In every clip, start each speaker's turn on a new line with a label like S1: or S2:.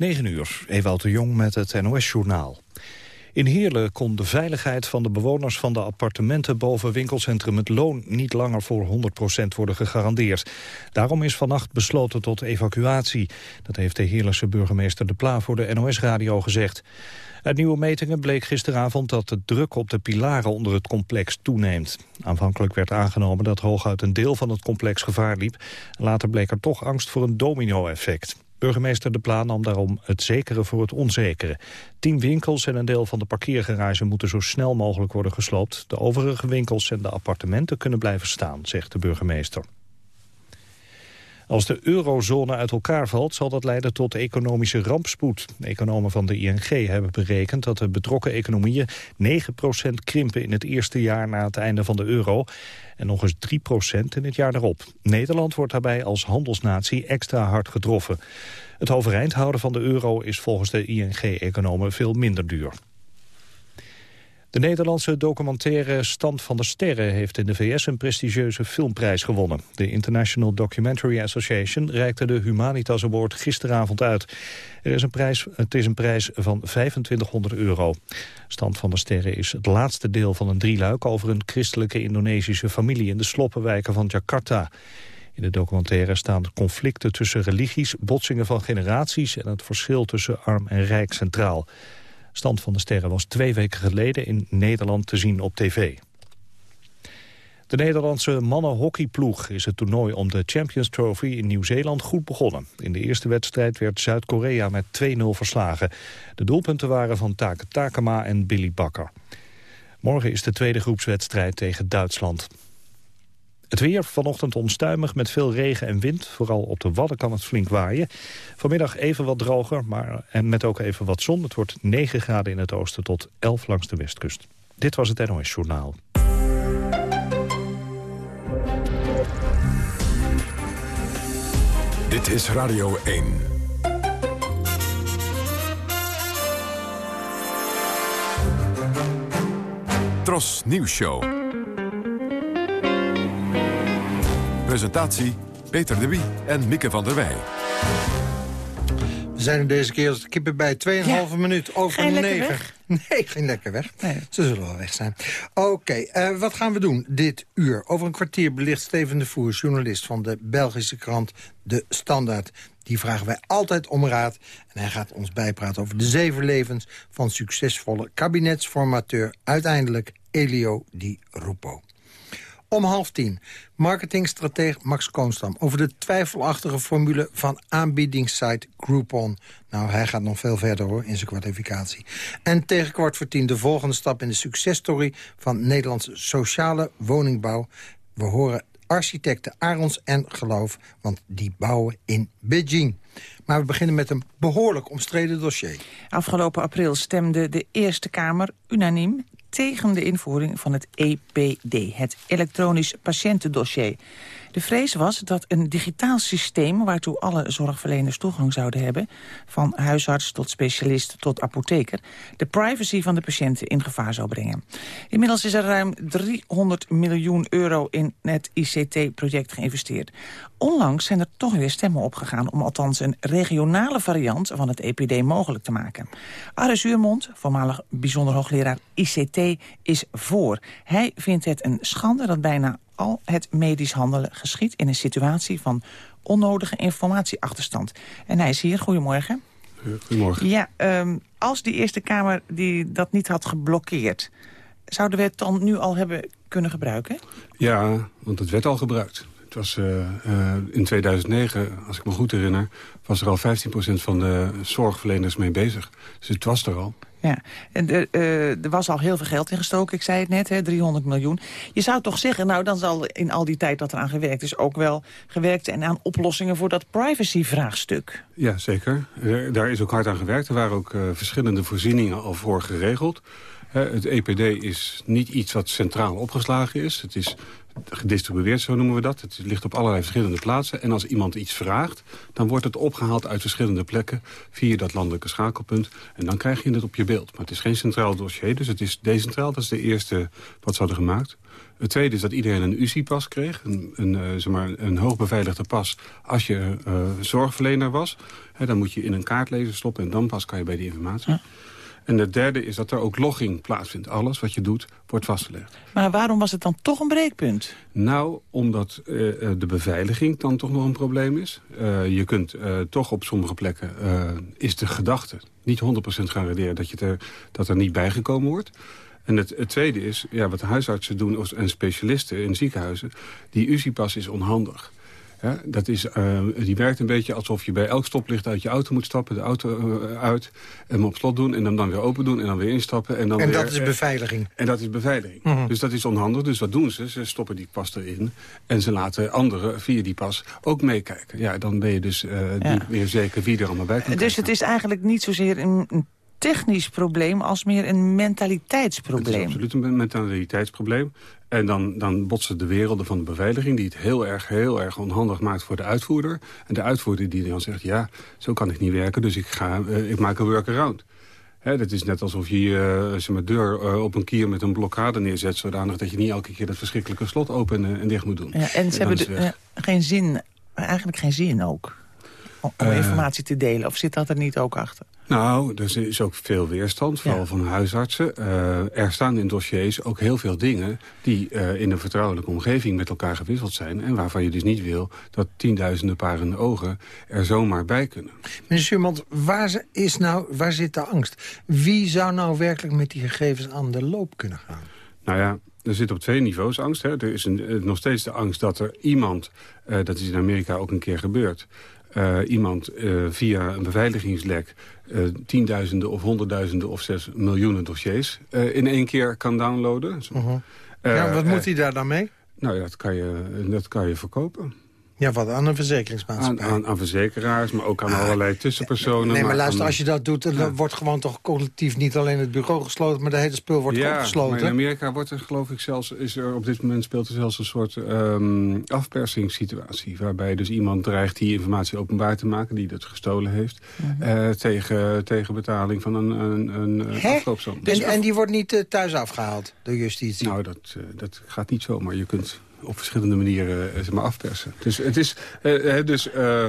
S1: 9 uur, Ewout de Jong met het NOS-journaal. In Heerlen kon de veiligheid van de bewoners van de appartementen boven winkelcentrum Het Loon niet langer voor 100% worden gegarandeerd. Daarom is vannacht besloten tot evacuatie. Dat heeft de Heerlense burgemeester De Pla voor de NOS-radio gezegd. Uit nieuwe metingen bleek gisteravond dat de druk op de pilaren onder het complex toeneemt. Aanvankelijk werd aangenomen dat hooguit een deel van het complex gevaar liep. Later bleek er toch angst voor een domino-effect. Burgemeester De Pla nam daarom het zekere voor het onzekere. Tien winkels en een deel van de parkeergarage moeten zo snel mogelijk worden gesloopt. De overige winkels en de appartementen kunnen blijven staan, zegt de burgemeester. Als de eurozone uit elkaar valt, zal dat leiden tot economische rampspoed. economen van de ING hebben berekend dat de betrokken economieën 9% krimpen in het eerste jaar na het einde van de euro en nog eens 3% in het jaar daarop. Nederland wordt daarbij als handelsnatie extra hard getroffen. Het overeind houden van de euro is volgens de ING-economen veel minder duur. De Nederlandse documentaire Stand van de Sterren heeft in de VS een prestigieuze filmprijs gewonnen. De International Documentary Association reikte de Humanitas Award gisteravond uit. Er is een prijs, het is een prijs van 2500 euro. Stand van de Sterren is het laatste deel van een drieluik over een christelijke Indonesische familie in de sloppenwijken van Jakarta. In de documentaire staan conflicten tussen religies, botsingen van generaties en het verschil tussen arm en rijk centraal. Stand van de Sterren was twee weken geleden in Nederland te zien op tv. De Nederlandse mannenhockeyploeg is het toernooi om de Champions Trophy in Nieuw-Zeeland goed begonnen. In de eerste wedstrijd werd Zuid-Korea met 2-0 verslagen. De doelpunten waren van Take Takema en Billy Bakker. Morgen is de tweede groepswedstrijd tegen Duitsland. Het weer vanochtend onstuimig met veel regen en wind. Vooral op de Wadden kan het flink waaien. Vanmiddag even wat droger, maar en met ook even wat zon. Het wordt 9 graden in het oosten tot 11 langs de westkust. Dit was het NOS Journaal.
S2: Dit is Radio 1. Tros Nieuws Show. Presentatie Peter de Wie en Mieke van der Wij.
S3: We zijn er deze keer als de kippen bij 2,5 minuut over
S4: geen
S3: 9. Nee, geen lekker weg. Ze zullen wel weg zijn. Oké, eh, wat gaan we doen dit uur? Over een kwartier belicht Steven de Voer, journalist van de Belgische krant De Standaard. Die vragen wij altijd om raad. En hij gaat ons bijpraten over de zeven levens van succesvolle kabinetsformateur... uiteindelijk Elio Di Rupo. Om half tien. Marketingstratege Max Koonstam over de twijfelachtige formule van aanbiedingssite Groupon. Nou, hij gaat nog veel verder hoor in zijn kwartificatie. En tegen kwart voor tien de volgende stap in de successtory van Nederlandse sociale woningbouw. We horen architecten Arons en Geloof, want die bouwen in Beijing. Maar we beginnen met een behoorlijk omstreden dossier.
S4: Afgelopen april stemde de Eerste Kamer unaniem tegen de invoering van het EPD, het elektronisch patiëntendossier. De vrees was dat een digitaal systeem waartoe alle zorgverleners toegang zouden hebben... van huisarts tot specialist tot apotheker... de privacy van de patiënten in gevaar zou brengen. Inmiddels is er ruim 300 miljoen euro in het ICT-project geïnvesteerd. Onlangs zijn er toch weer stemmen opgegaan... om althans een regionale variant van het EPD mogelijk te maken. Aris Uurmond, voormalig bijzonder hoogleraar ICT, is voor. Hij vindt het een schande dat bijna al het medisch handelen geschiet... in een situatie van onnodige informatieachterstand. En hij is hier. Goedemorgen.
S5: Goedemorgen.
S4: Ja, um, als die Eerste Kamer die dat niet had geblokkeerd... zouden we het dan nu al hebben kunnen gebruiken?
S5: Ja, want het werd al gebruikt. Het was uh, uh, in 2009, als ik me goed herinner... was er al 15% van de zorgverleners mee bezig. Dus het was er al.
S4: Ja, en er, uh, er was al heel veel geld ingestoken, ik zei het net, hè, 300 miljoen. Je zou toch zeggen, nou dan zal in al die tijd dat er aan gewerkt is... ook wel gewerkt en aan oplossingen voor dat privacy-vraagstuk.
S5: Ja, zeker. Er, daar is ook hard aan gewerkt. Er waren ook uh, verschillende voorzieningen al voor geregeld. het EPD is niet iets wat centraal opgeslagen is. Het is gedistribueerd, zo noemen we dat. Het ligt op allerlei verschillende plaatsen. En als iemand iets vraagt, dan wordt het opgehaald uit verschillende plekken... via dat landelijke schakelpunt. En dan krijg je het op je beeld. Maar het is geen centraal dossier, dus het is decentraal. Dat is de eerste wat ze hadden gemaakt. Het tweede is dat iedereen een UCI-pas kreeg. Een, een, uh, zeg maar, een hoogbeveiligde pas als je uh, zorgverlener was. Dan moet je in een kaartlezer stoppen en dan pas kan je bij die informatie. En het derde is dat er ook logging plaatsvindt. Alles wat je doet, wordt vastgelegd.
S4: Maar waarom was het dan toch een breekpunt?
S5: Nou, omdat uh, de beveiliging dan toch nog een probleem is. Uh, je kunt uh, toch op sommige plekken, is de gedachte niet 100% garanderen dat, je er, dat er niet bijgekomen wordt. En het, het, tweede is, ja, wat de huisartsen doen en specialisten in ziekenhuizen... die UCI-pas is onhandig. Ja, dat is, uh, die werkt een beetje alsof je bij elk stoplicht uit je auto moet stappen. De auto uh, uit, hem op slot doen en hem dan weer open doen en dan weer instappen. En, dan
S3: en
S5: weer,
S3: dat is beveiliging?
S5: En dat is beveiliging. Mhm. Dus dat is onhandig. Dus wat doen ze? Ze stoppen die pas erin en ze laten anderen via die pas ook meekijken. Ja, dan ben je dus uh, ja. niet meer zeker wie er allemaal bij komt.
S4: Dus het is eigenlijk niet zozeer een technisch probleem als meer een mentaliteitsprobleem. Het
S5: is absoluut een mentaliteitsprobleem. En dan, dan botsen de werelden van de beveiliging... die het heel erg, heel erg onhandig maakt voor de uitvoerder. En de uitvoerder die dan zegt... ja, zo kan ik niet werken, dus ik, ga, uh, ik maak een workaround. Hè, dat is net alsof je uh, zeg deur uh, op een kier met een blokkade neerzet... zodanig dat je niet elke keer dat verschrikkelijke slot open en dicht moet doen.
S4: Ja, en ze hebben de, geen zin, eigenlijk geen zin ook om uh, informatie te delen? Of zit dat er niet ook achter?
S5: Nou, er is ook veel weerstand, vooral ja. van huisartsen. Uh, er staan in dossiers ook heel veel dingen... die uh, in een vertrouwelijke omgeving met elkaar gewisseld zijn... en waarvan je dus niet wil dat tienduizenden paren ogen er zomaar bij kunnen.
S3: Meneer Schuurmans, waar, is nou, waar zit de angst? Wie zou nou werkelijk met die gegevens aan de loop kunnen gaan?
S5: Nou ja, er zit op twee niveaus angst. Hè. Er is een, nog steeds de angst dat er iemand, uh, dat is in Amerika ook een keer gebeurd... Uh, iemand uh, via een beveiligingslek uh, tienduizenden of honderdduizenden of zes miljoenen dossiers in één keer kan downloaden.
S3: -huh. ja, wat moet hij daar dan mee?
S5: Nou ja, dat kan je, dat kan je verkopen.
S3: Ja, wat aan een verzekeringsmaatschappij.
S5: Aan, aan, aan verzekeraars, maar ook aan ah, allerlei tussenpersonen.
S3: Nee, maar luister, als je dat doet, dan ja. wordt gewoon toch collectief niet alleen het bureau gesloten, maar de hele spul wordt
S5: ja,
S3: opgesloten.
S5: Maar in Amerika wordt er, geloof ik, zelfs, is er op dit moment speelt er zelfs een soort um, afpersingssituatie. Waarbij dus iemand dreigt die informatie openbaar te maken, die dat gestolen heeft, -huh. uh, tegen, tegen betaling van een, een, een afkoopsom.
S3: Dus, en, en die wordt niet uh, thuis afgehaald door justitie?
S5: Nou, dat, uh, dat gaat niet zomaar. Je kunt op verschillende manieren zeg maar, afpersen. Dus het is, uh, dus, uh,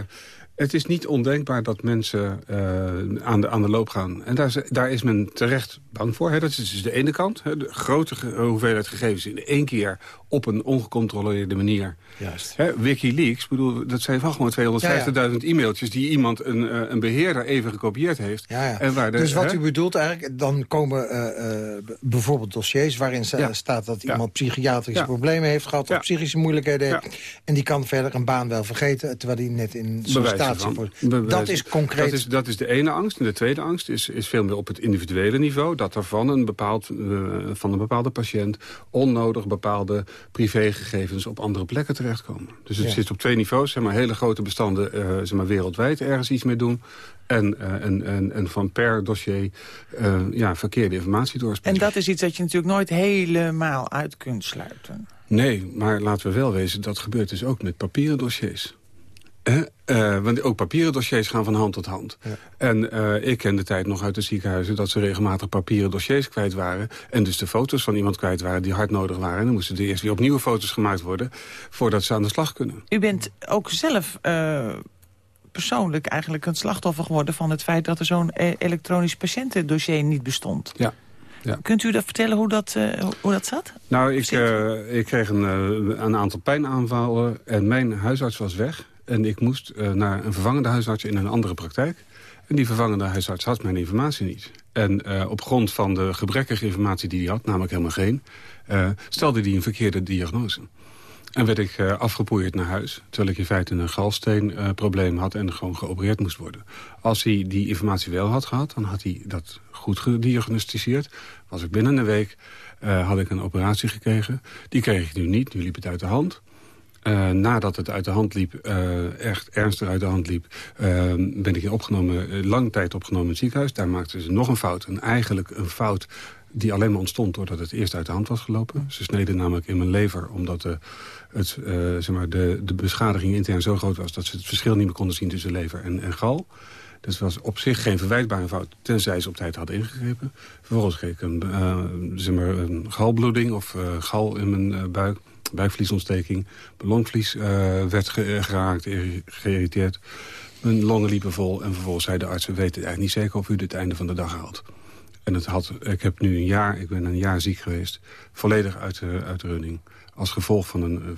S5: het is niet ondenkbaar dat mensen uh, aan, de, aan de loop gaan. En daar, daar is men terecht bang voor. Hè. Dat is dus de ene kant. Hè. De grote ge hoeveelheid gegevens in één keer op een ongecontroleerde manier.
S3: Juist.
S5: Hè, Wikileaks, bedoel, dat zijn van gewoon 250.000 ja, ja. e-mailtjes... die iemand, een, een beheerder, even gekopieerd heeft.
S3: Ja. En waar de, dus wat hè? u bedoelt eigenlijk, dan komen uh, uh, bijvoorbeeld dossiers... waarin staat dat iemand psychiatrische problemen heeft gehad... of psychische moeilijkheden heeft. En die kan verder een baan wel vergeten... terwijl hij net in Dat is concreet.
S5: Dat is, dat is de ene angst. En de tweede angst is, is veel meer op het individuele niveau... dat er van een, bepaald, van een bepaalde patiënt onnodig bepaalde privégegevens op andere plekken terechtkomen. Dus het ja. zit op twee niveaus. Zeg maar, hele grote bestanden uh, zeg maar, wereldwijd ergens iets mee doen. En, uh, en, en, en van per dossier ja, verkeerde informatie doorspelen.
S4: En dat is iets dat je natuurlijk nooit helemaal uit kunt sluiten.
S5: Nee, maar laten we wel wezen, dat gebeurt dus ook met papieren dossiers. Uh, uh, want ook papieren dossiers gaan van hand tot hand. Ja. En uh, ik ken de tijd nog uit de ziekenhuizen... dat ze regelmatig papieren dossiers kwijt waren... en dus de foto's van iemand kwijt waren die hard nodig waren. En dan moesten er eerst weer opnieuw foto's gemaakt worden... voordat ze aan de slag kunnen.
S4: U bent ook zelf persoonlijk eigenlijk een slachtoffer geworden... van het feit dat er zo'n elektronisch patiëntendossier niet bestond.
S5: Ja. Ja.
S4: Kunt u dat vertellen hoe dat, uh, hoe dat zat?
S5: Nou, ik, uh, ik kreeg een, uh, een aantal pijnaanvallen en mijn huisarts was weg. En ik moest uh, naar een vervangende huisarts in een andere praktijk. En die vervangende huisarts had mijn informatie niet. En uh, op grond van de gebrekkige informatie die hij had, namelijk helemaal geen... Uh, stelde hij een verkeerde diagnose. En werd ik uh, afgepoeierd naar huis. Terwijl ik in feite een galsteenprobleem had en gewoon geopereerd moest worden. Als hij die informatie wel had gehad, dan had hij dat goed gediagnosticeerd. Was ik binnen een week, had ik een operatie gekregen. Die kreeg ik nu niet, nu liep het uit de hand. Uh, nadat het uit de hand liep, uh, echt ernstig uit de hand liep... Uh, ben ik opgenomen, lange tijd opgenomen in het ziekenhuis. Daar maakten ze nog een fout. En eigenlijk een fout die alleen maar ontstond doordat het eerst uit de hand was gelopen. Ze sneden namelijk in mijn lever omdat de, het, zeg maar de, de beschadiging intern zo groot was... dat ze het verschil niet meer konden zien tussen lever en, en gal. Dat was op zich geen verwijtbare fout, tenzij ze op tijd hadden ingegrepen. Vervolgens kreeg ik een, zeg maar een galbloeding of gal in mijn buik buikvliesontsteking. Mijn longvlies uh, werd geraakt, geïrriteerd. Mijn longen liepen vol en vervolgens zei de arts... we weten eigenlijk niet zeker of u het einde van de dag haalt. En het had, ik heb nu een jaar, ik ben een jaar ziek geweest... volledig uit de, uit de running. Als gevolg van een uh,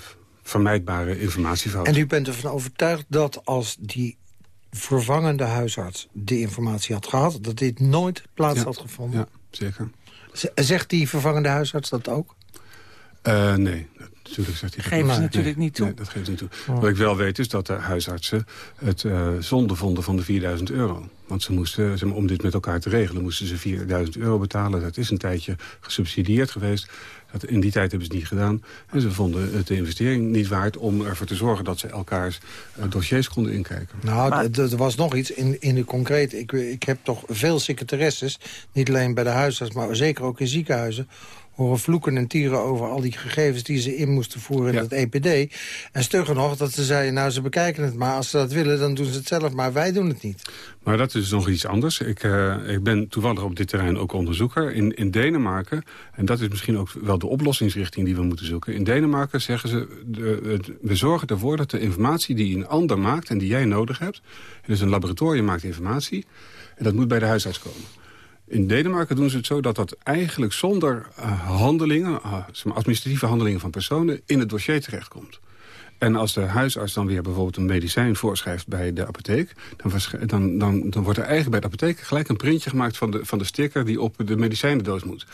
S5: vermijdbare informatiefout.
S3: En u bent ervan overtuigd dat als die vervangende huisarts... die informatie had gehad, dat dit nooit plaats had gevonden?
S5: Ja, zeker.
S3: zegt die vervangende huisarts dat ook?
S5: Uh, nee, natuurlijk zegt hij
S4: Geven ze natuurlijk niet toe.
S5: Nee, dat geeft niet toe. Wat ik wel weet is dat de huisartsen het uh, zonde vonden van de 4000 euro. Want ze moesten, maar, om dit met elkaar te regelen, moesten ze 4000 euro betalen. Dat is een tijdje gesubsidieerd geweest. Dat, in die tijd hebben ze het niet gedaan. En ze vonden het de investering niet waard om ervoor te zorgen dat ze elkaars uh, dossiers konden inkijken.
S3: Nou, er was nog iets in, in de concreet. Ik, ik heb toch veel secretaresses, niet alleen bij de huisarts, maar zeker ook in ziekenhuizen horen vloeken en tieren over al die gegevens die ze in moesten voeren in het EPD. En stugger nog dat ze zeiden, nou ze bekijken het maar. Als ze dat willen, dan doen ze het zelf, maar wij doen het niet.
S5: Maar dat is nog iets anders. Ik, uh, ik ben toevallig op dit terrein ook onderzoeker. In, in Denemarken, en dat is misschien ook wel de oplossingsrichting die we moeten zoeken. In Denemarken zeggen ze, de, we zorgen ervoor dat de informatie die een ander maakt... en die jij nodig hebt, dus een laboratorium maakt informatie... en dat moet bij de huisarts komen. In Denemarken doen ze het zo dat dat eigenlijk zonder uh, handelingen... Uh, administratieve handelingen van personen in het dossier terechtkomt. En als de huisarts dan weer bijvoorbeeld een medicijn voorschrijft bij de apotheek... dan, dan, dan, dan wordt er eigenlijk bij de apotheek gelijk een printje gemaakt van de, van de sticker die op de medicijnendoos moet.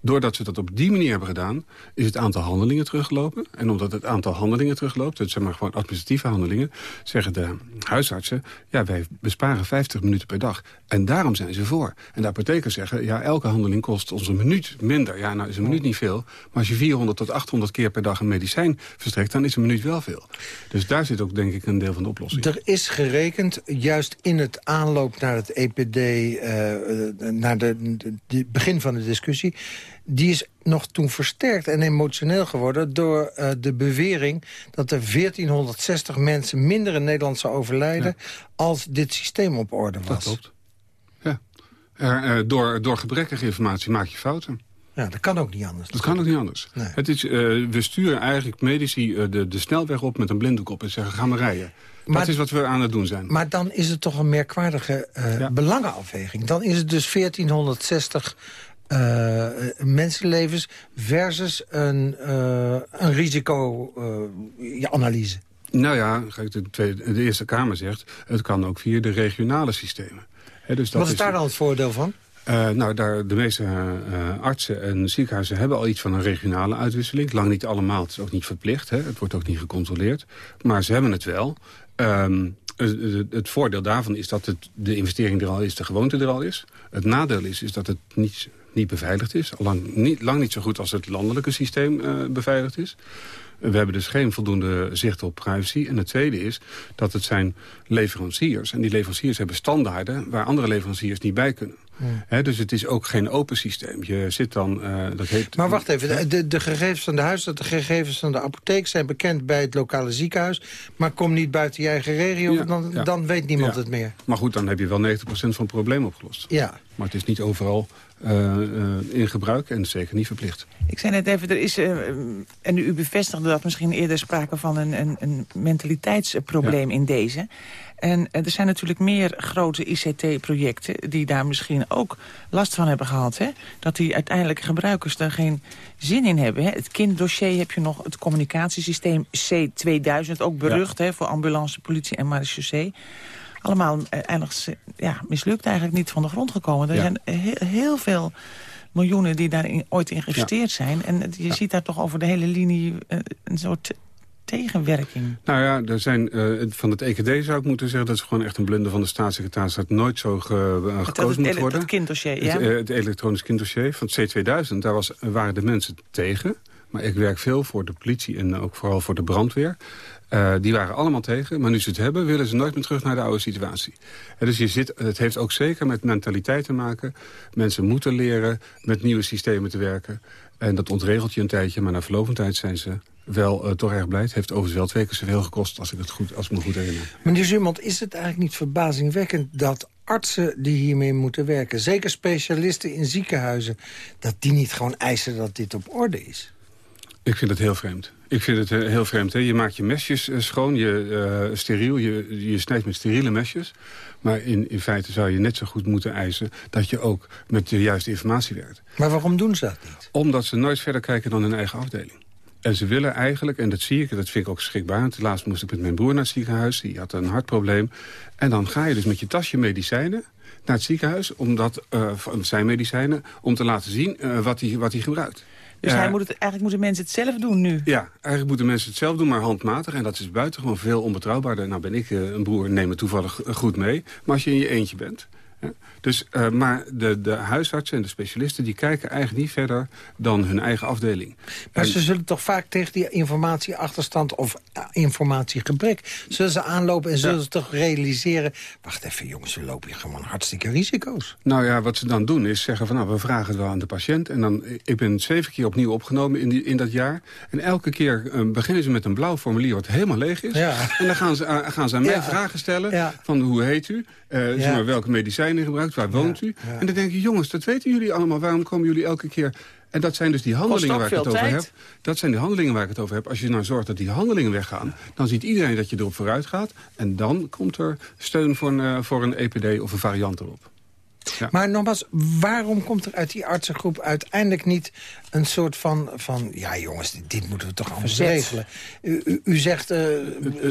S5: Doordat ze dat op die manier hebben gedaan, is het aantal handelingen teruggelopen. En omdat het aantal handelingen terugloopt, dat zijn maar gewoon administratieve handelingen... zeggen de huisartsen, ja, wij besparen 50 minuten per dag. En daarom zijn ze voor. En de apothekers zeggen, ja, elke handeling kost ons een minuut minder. Ja, nou is een minuut niet veel. Maar als je 400 tot 800 keer per dag een medicijn verstrekt... dan is een minuut wel veel. Dus daar zit ook, denk ik, een deel van de oplossing.
S3: Er is gerekend, juist in het aanloop naar het EPD... Uh, eh, naar de, de, begin van de discussie die is nog toen versterkt en emotioneel geworden... door uh, de bewering dat er 1460 mensen minder in Nederland zou overlijden... als dit systeem op orde was.
S5: Dat klopt. Ja. Er, door, door gebrekkige informatie maak je fouten.
S3: Ja, dat kan ook niet anders.
S5: Dat kan ook niet anders. Nee. Het is, uh, we sturen eigenlijk medici de, de snelweg op met een blinddoek op... en zeggen, ga maar rijden. Maar, dat is wat we aan het doen zijn.
S3: Maar dan is het toch een merkwaardige ja. belangenafweging. Dan is het dus 1460 uh, mensenlevens versus een, uh, een risico-analyse?
S5: nou ja, de, tweede, de Eerste Kamer zegt... het kan ook via de regionale systemen.
S3: He, dus dat Wat is, is daar dan het voordeel van?
S5: Uh, nou, daar, de meeste uh, artsen en ziekenhuizen hebben al iets van een regionale uitwisseling. Lang niet allemaal, het is ook niet verplicht. Hè? Het wordt ook niet gecontroleerd. Maar ze hebben het wel. Het, het, voordeel daarvan is dat het, de investering er al is, de gewoonte er al is. Het nadeel is, is dat het niet niet beveiligd is. Lang niet, lang niet zo goed als het landelijke systeem uh, beveiligd is. We hebben dus geen voldoende zicht op privacy. En het tweede is dat het zijn leveranciers. En die leveranciers hebben standaarden waar andere leveranciers niet bij kunnen. Hmm. dus het is ook geen open systeem. Je zit dan... Uh, dat heet,
S3: maar wacht even, de, de gegevens van de huis, de gegevens van de apotheek... zijn bekend bij het lokale ziekenhuis... maar kom niet buiten je eigen regio, dan, dan weet niemand het meer.
S5: Maar goed, dan heb je wel 90% van het probleem opgelost. Ja. Maar het is niet overal uh, in gebruik en zeker niet verplicht.
S4: Ik zei net even, er is, uh, en u bevestigde dat misschien eerder sprake van een, een, een mentaliteitsprobleem in deze. En er zijn natuurlijk meer grote ICT-projecten die daar misschien ook last van hebben gehad. Hè? Dat die uiteindelijk gebruikers daar geen zin in hebben. Hè? Het kinddossier heb je nog, het communicatiesysteem C2000, ook berucht hè, voor ambulance, politie en marechaussee allemaal eigenlijk ja, mislukt eigenlijk niet van de grond gekomen. Er zijn heel, heel, veel miljoenen die daar ooit in geïnvesteerd zijn. En je ziet daar toch over de hele linie eh, een soort tegenwerking.
S5: Nou ja, er zijn, uh, van het EKD zou ik moeten zeggen... dat is gewoon echt een blunder van de staatssecretaris... dat nooit zo ge, uh, gekozen moet worden.
S4: Het kinddossier, ja?
S5: Het, uh, het elektronisch kinddossier van het C2000, daar was, waren de mensen tegen... Maar ik werk veel voor de politie en ook vooral voor de brandweer. Uh, die waren allemaal tegen, maar nu ze het hebben... willen ze nooit meer terug naar de oude situatie. En dus je zit, het heeft ook zeker met mentaliteit te maken. Mensen moeten leren met nieuwe systemen te werken. En dat ontregelt je een tijdje, maar na verloop van tijd zijn ze wel uh, toch erg blij. Het heeft overigens wel twee keer zoveel gekost, als ik, het goed, als ik me goed herinner.
S3: Meneer Zumond, is het eigenlijk niet verbazingwekkend... dat artsen die hiermee moeten werken, zeker specialisten in ziekenhuizen... dat die niet gewoon eisen dat dit op orde is?
S5: Ik vind het heel vreemd. Ik vind het eh, heel vreemd. Hè? Je maakt je mesjes eh, schoon, je, uh, steriel, je, je snijdt met steriele mesjes. Maar in, in feite zou je net zo goed moeten eisen... dat je ook met de juiste informatie werkt.
S3: Maar waarom doen ze dat niet?
S5: Omdat ze nooit verder kijken dan hun eigen afdeling. En ze willen eigenlijk, en dat zie ik, dat vind ik ook schrikbaar... laatst moest ik met mijn broer naar het ziekenhuis, die had een hartprobleem. En dan ga je dus met je tasje medicijnen naar het ziekenhuis... Omdat, uh, zijn medicijnen, om te laten zien uh, wat hij wat gebruikt.
S4: Dus hij moet het, eigenlijk moeten mensen het zelf doen nu?
S5: Ja, eigenlijk moeten mensen het zelf doen, maar handmatig. En dat is buitengewoon veel onbetrouwbaarder. Nou ben ik uh, een broer, neem het toevallig goed mee. Maar als je in je eentje bent... Dus, uh, maar de, de huisartsen en de specialisten... die kijken eigenlijk niet verder dan hun eigen afdeling.
S3: Maar en, ze zullen toch vaak tegen die informatieachterstand... of uh, informatiegebrek... zullen ze aanlopen en zullen ja. ze toch realiseren... wacht even jongens, we lopen hier gewoon hartstikke risico's.
S5: Nou ja, wat ze dan doen is zeggen van... nou, we vragen het wel aan de patiënt. En dan, ik ben zeven keer opnieuw opgenomen in, die, in dat jaar. En elke keer uh, beginnen ze met een blauw formulier... wat helemaal leeg is. Ja. En dan gaan ze, gaan ze aan mij ja. vragen stellen... van hoe heet u? zeg maar, welke medicijnen gebruikt? Waar woont u? En dan denk je, jongens, dat weten jullie allemaal. Waarom komen jullie elke keer... En dat zijn dus die handelingen waar ik het over tijd. heb. Dat zijn die handelingen waar ik het over heb. Als je nou zorgt dat die handelingen weggaan... dan ziet iedereen dat je erop vooruit gaat. En dan komt er steun voor een, voor een EPD of een variant erop.
S3: Ja. Maar nogmaals, waarom komt er uit die artsengroep uiteindelijk niet een soort van... van ja jongens, dit, dit moeten we toch anders regelen. U, u, u zegt, uh,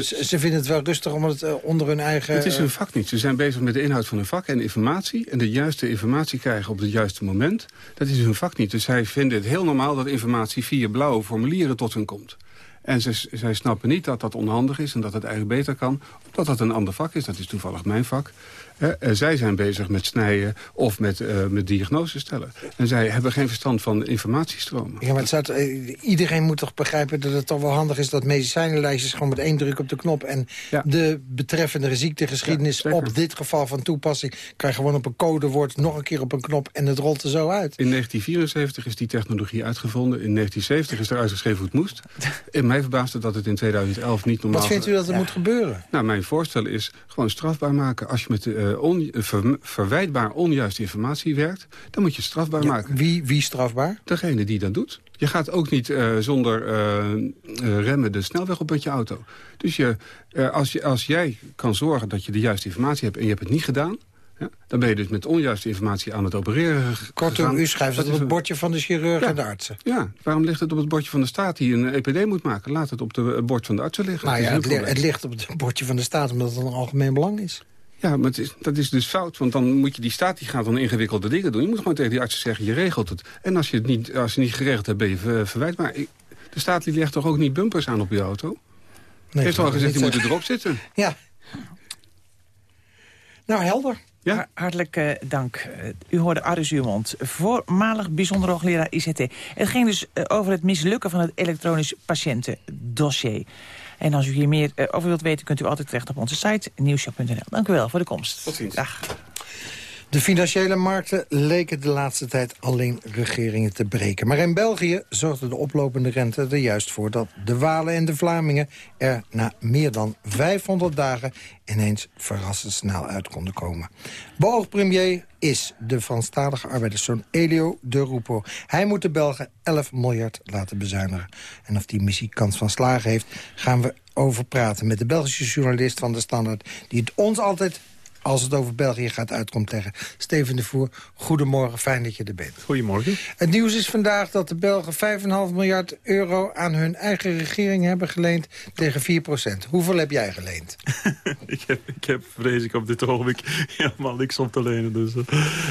S3: ze vinden het wel rustig om het uh, onder hun eigen...
S5: Het is hun vak niet. Ze zijn bezig met de inhoud van hun vak en informatie. En de juiste informatie krijgen op het juiste moment. Dat is hun vak niet. Dus zij vinden het heel normaal dat informatie via blauwe formulieren tot hun komt. En ze, zij snappen niet dat dat onhandig is en dat het eigenlijk beter kan. Omdat dat een ander vak is. Dat is toevallig mijn vak. Uh, zij zijn bezig met snijden of met, uh, met diagnoses stellen. En zij hebben geen verstand van informatiestromen.
S3: Ja, maar het uh, iedereen moet toch begrijpen dat het toch wel handig is... dat medicijnenlijstjes gewoon met één druk op de knop... en ja. de betreffende ziektegeschiedenis ja, op dit geval van toepassing... kan je gewoon op een codewoord nog een keer op een knop en het rolt er zo uit.
S5: In 1974 is die technologie uitgevonden. In 1970 is er uitgeschreven hoe het moest. En mij verbaasde dat het in 2011 niet normaal...
S3: Wat vindt u dat er moet gebeuren?
S5: Nou, mijn voorstel is gewoon strafbaar maken als je met de uh, on, ver, verwijtbaar onjuiste informatie werkt... dan moet je strafbaar ja, maken.
S3: Wie, wie strafbaar?
S5: Degene die dat doet. Je gaat ook niet uh, zonder uh, remmen de snelweg op met je auto. Dus je, als, je, als jij kan zorgen dat je de juiste informatie hebt... en je hebt het niet gedaan... Ja, dan ben je dus met onjuiste informatie aan het opereren
S3: Kortom, u schrijft het op het bordje van de chirurg ja. en de artsen.
S5: Ja, waarom ligt het op het bordje van de staat die een EPD moet maken? Laat het op het bord van de artsen liggen.
S3: Nou ja, het, het, ligt op het bordje van de staat omdat het een algemeen belang is.
S5: Ja, maar is, dat is dus fout. Want dan moet je die staat die gaat dan ingewikkelde dingen doen. Je moet gewoon tegen die artsen zeggen, je regelt het. En als je het niet, als je niet geregeld hebt, ben je ver, verwijt. Maar de staat die legt toch ook niet bumpers aan op je auto? Nee, heeft al gezegd, die moeten erop zitten.
S3: Ja. Nou, helder.
S4: Ja? Hartelijk uh, dank. Uh, u hoorde Aris Uurmond, voormalig bijzonder hoogleraar ICT. Het ging dus uh, over het mislukken van het elektronisch patiëntendossier. En als u hier meer uh, over wilt weten, kunt u altijd terecht op onze site nieuwshow.nl. Dank u wel voor de komst.
S5: Tot ziens.
S4: Dag.
S3: De financiële markten leken de laatste tijd alleen regeringen te breken. Maar in België zorgde de oplopende rente er juist voor... dat de Walen en de Vlamingen er na meer dan 500 dagen... ineens verrassend snel uit konden komen. Beoogd premier is de Franstalige arbeiderszoon Elio de Rupo. Hij moet de Belgen 11 miljard laten bezuinigen. En of die missie kans van slagen heeft, gaan we over praten... met de Belgische journalist van de Standaard... die het ons altijd als het over België gaat, uitkomt tegen Steven de Voer. Goedemorgen, fijn dat je er bent.
S6: Goedemorgen.
S3: Het nieuws is vandaag dat de Belgen 5,5 miljard euro aan hun eigen regering hebben geleend tegen 4 procent. Hoeveel heb jij geleend?
S6: ik, heb, ik heb, vrees ik, op dit ogenblik helemaal niks om te lenen. Dus,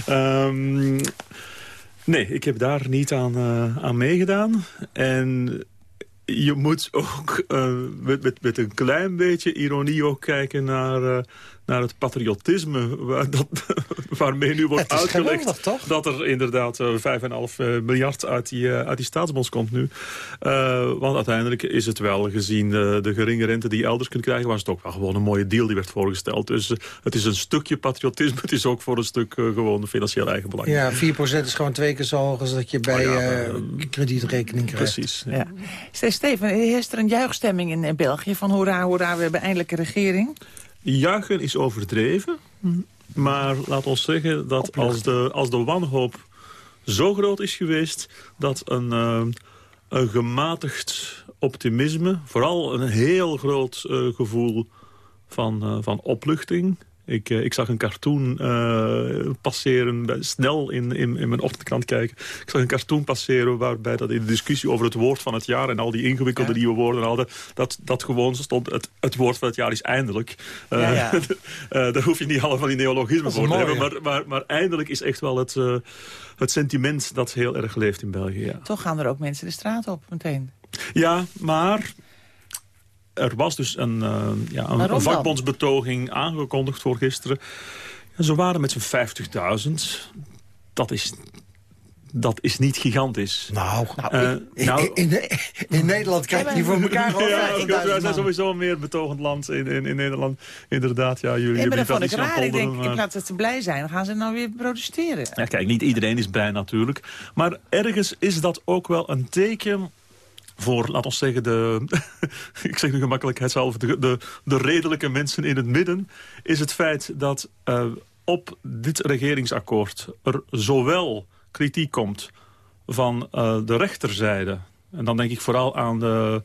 S6: uh, um, nee, ik heb daar niet aan, uh, aan meegedaan. En je moet ook uh, met, met, met, een klein beetje ironie ook kijken naar, uh, naar het patriotisme waar, dat, waarmee nu wordt uitgelegd... dat er inderdaad 5,5 miljard uit die, uit die staatsbonds komt nu. want uiteindelijk is het wel, gezien de geringe rente die je elders kunt krijgen... was het ook wel gewoon een mooie deal die werd voorgesteld. Dus het is een stukje patriotisme. Het is ook voor een stuk gewoon financieel eigenbelang.
S3: Ja, 4% is gewoon twee keer zo hoog als dat je bij oh kredietrekening krijgt.
S6: Precies.
S4: Ja. Steven, is er een juichstemming in België van hoera, hoera, we hebben eindelijk een regering?
S6: Juichen is overdreven. Maar laat ons zeggen dat als de, als de wanhoop zo groot is geweest... dat een, uh, een gematigd optimisme, vooral een heel groot uh, gevoel van, uh, van opluchting... Ik, ik, zag een cartoon uh, passeren, snel in, in, in, mijn ochtendkrant kijken. Ik zag een cartoon passeren waarbij dat in de discussie over het woord van het jaar... en al die ingewikkelde nieuwe woorden hadden... dat, dat gewoon stond, het, het woord van het jaar is eindelijk. Uh, ja, ja. uh, daar hoef je niet alle van die neologismen voor te hebben. Maar, maar, maar, eindelijk is echt wel het, het sentiment dat heel erg leeft in België. Ja.
S4: Toch gaan er ook mensen de straat op meteen.
S6: Ja, maar er was dus een, uh, ja, een, een vakbondsbetoging aangekondigd voor gisteren. Ja, ze waren met z'n 50.000. Dat is dat is niet gigantisch.
S3: Nou, uh, nou in, in, Nederland krijg je voor elkaar al ja,
S6: Wij zijn sowieso een meer betogend land in, in, in Nederland. Inderdaad, ja, jullie
S4: hebben dat ik raar. Ik denk, in plaats dat ze blij zijn, dan gaan ze nou weer protesteren.
S6: Ja, kijk, niet iedereen is blij natuurlijk. Maar ergens is dat ook wel een teken voor, laten we zeggen, de, ik zeg nu gemakkelijkheidshalve, de, de, de redelijke mensen in het midden, is het feit dat uh, op dit regeringsakkoord er zowel kritiek komt van uh, de rechterzijde, en dan denk ik vooral aan de,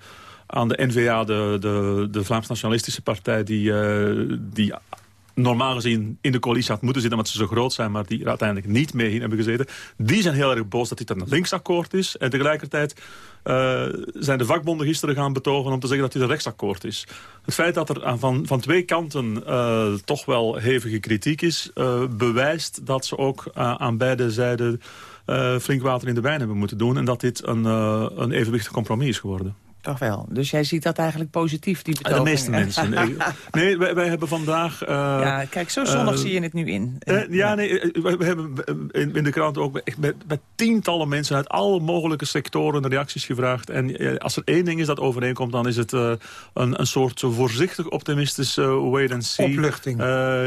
S6: aan de NVA, de, de, de Vlaams-Nationalistische Partij... die, uh, die normaal gezien in de coalitie had moeten zitten... omdat ze zo groot zijn, maar die er uiteindelijk niet mee hebben gezeten. Die zijn heel erg boos dat dit een linksakkoord is. En tegelijkertijd uh, zijn de vakbonden gisteren gaan betogen... om te zeggen dat dit een rechtsakkoord is. Het feit dat er van, van twee kanten uh, toch wel hevige kritiek is... Uh, bewijst dat ze ook aan beide zijden flink water in de wijn hebben moeten doen... en dat dit een, een evenwichtig compromis is geworden.
S4: Toch wel. Dus jij ziet dat eigenlijk positief, die betoging.
S6: De meeste mensen. nee, wij, wij, hebben vandaag... Uh,
S4: ja, kijk, zo zonnig uh, zie je het nu in.
S6: Uh, ja, nee, we hebben in, in, de krant ook echt met, met, tientallen mensen... uit alle mogelijke sectoren reacties gevraagd. En als er één ding is dat overeenkomt... dan is het een, een soort voorzichtig optimistische wait and see.
S3: Opluchting.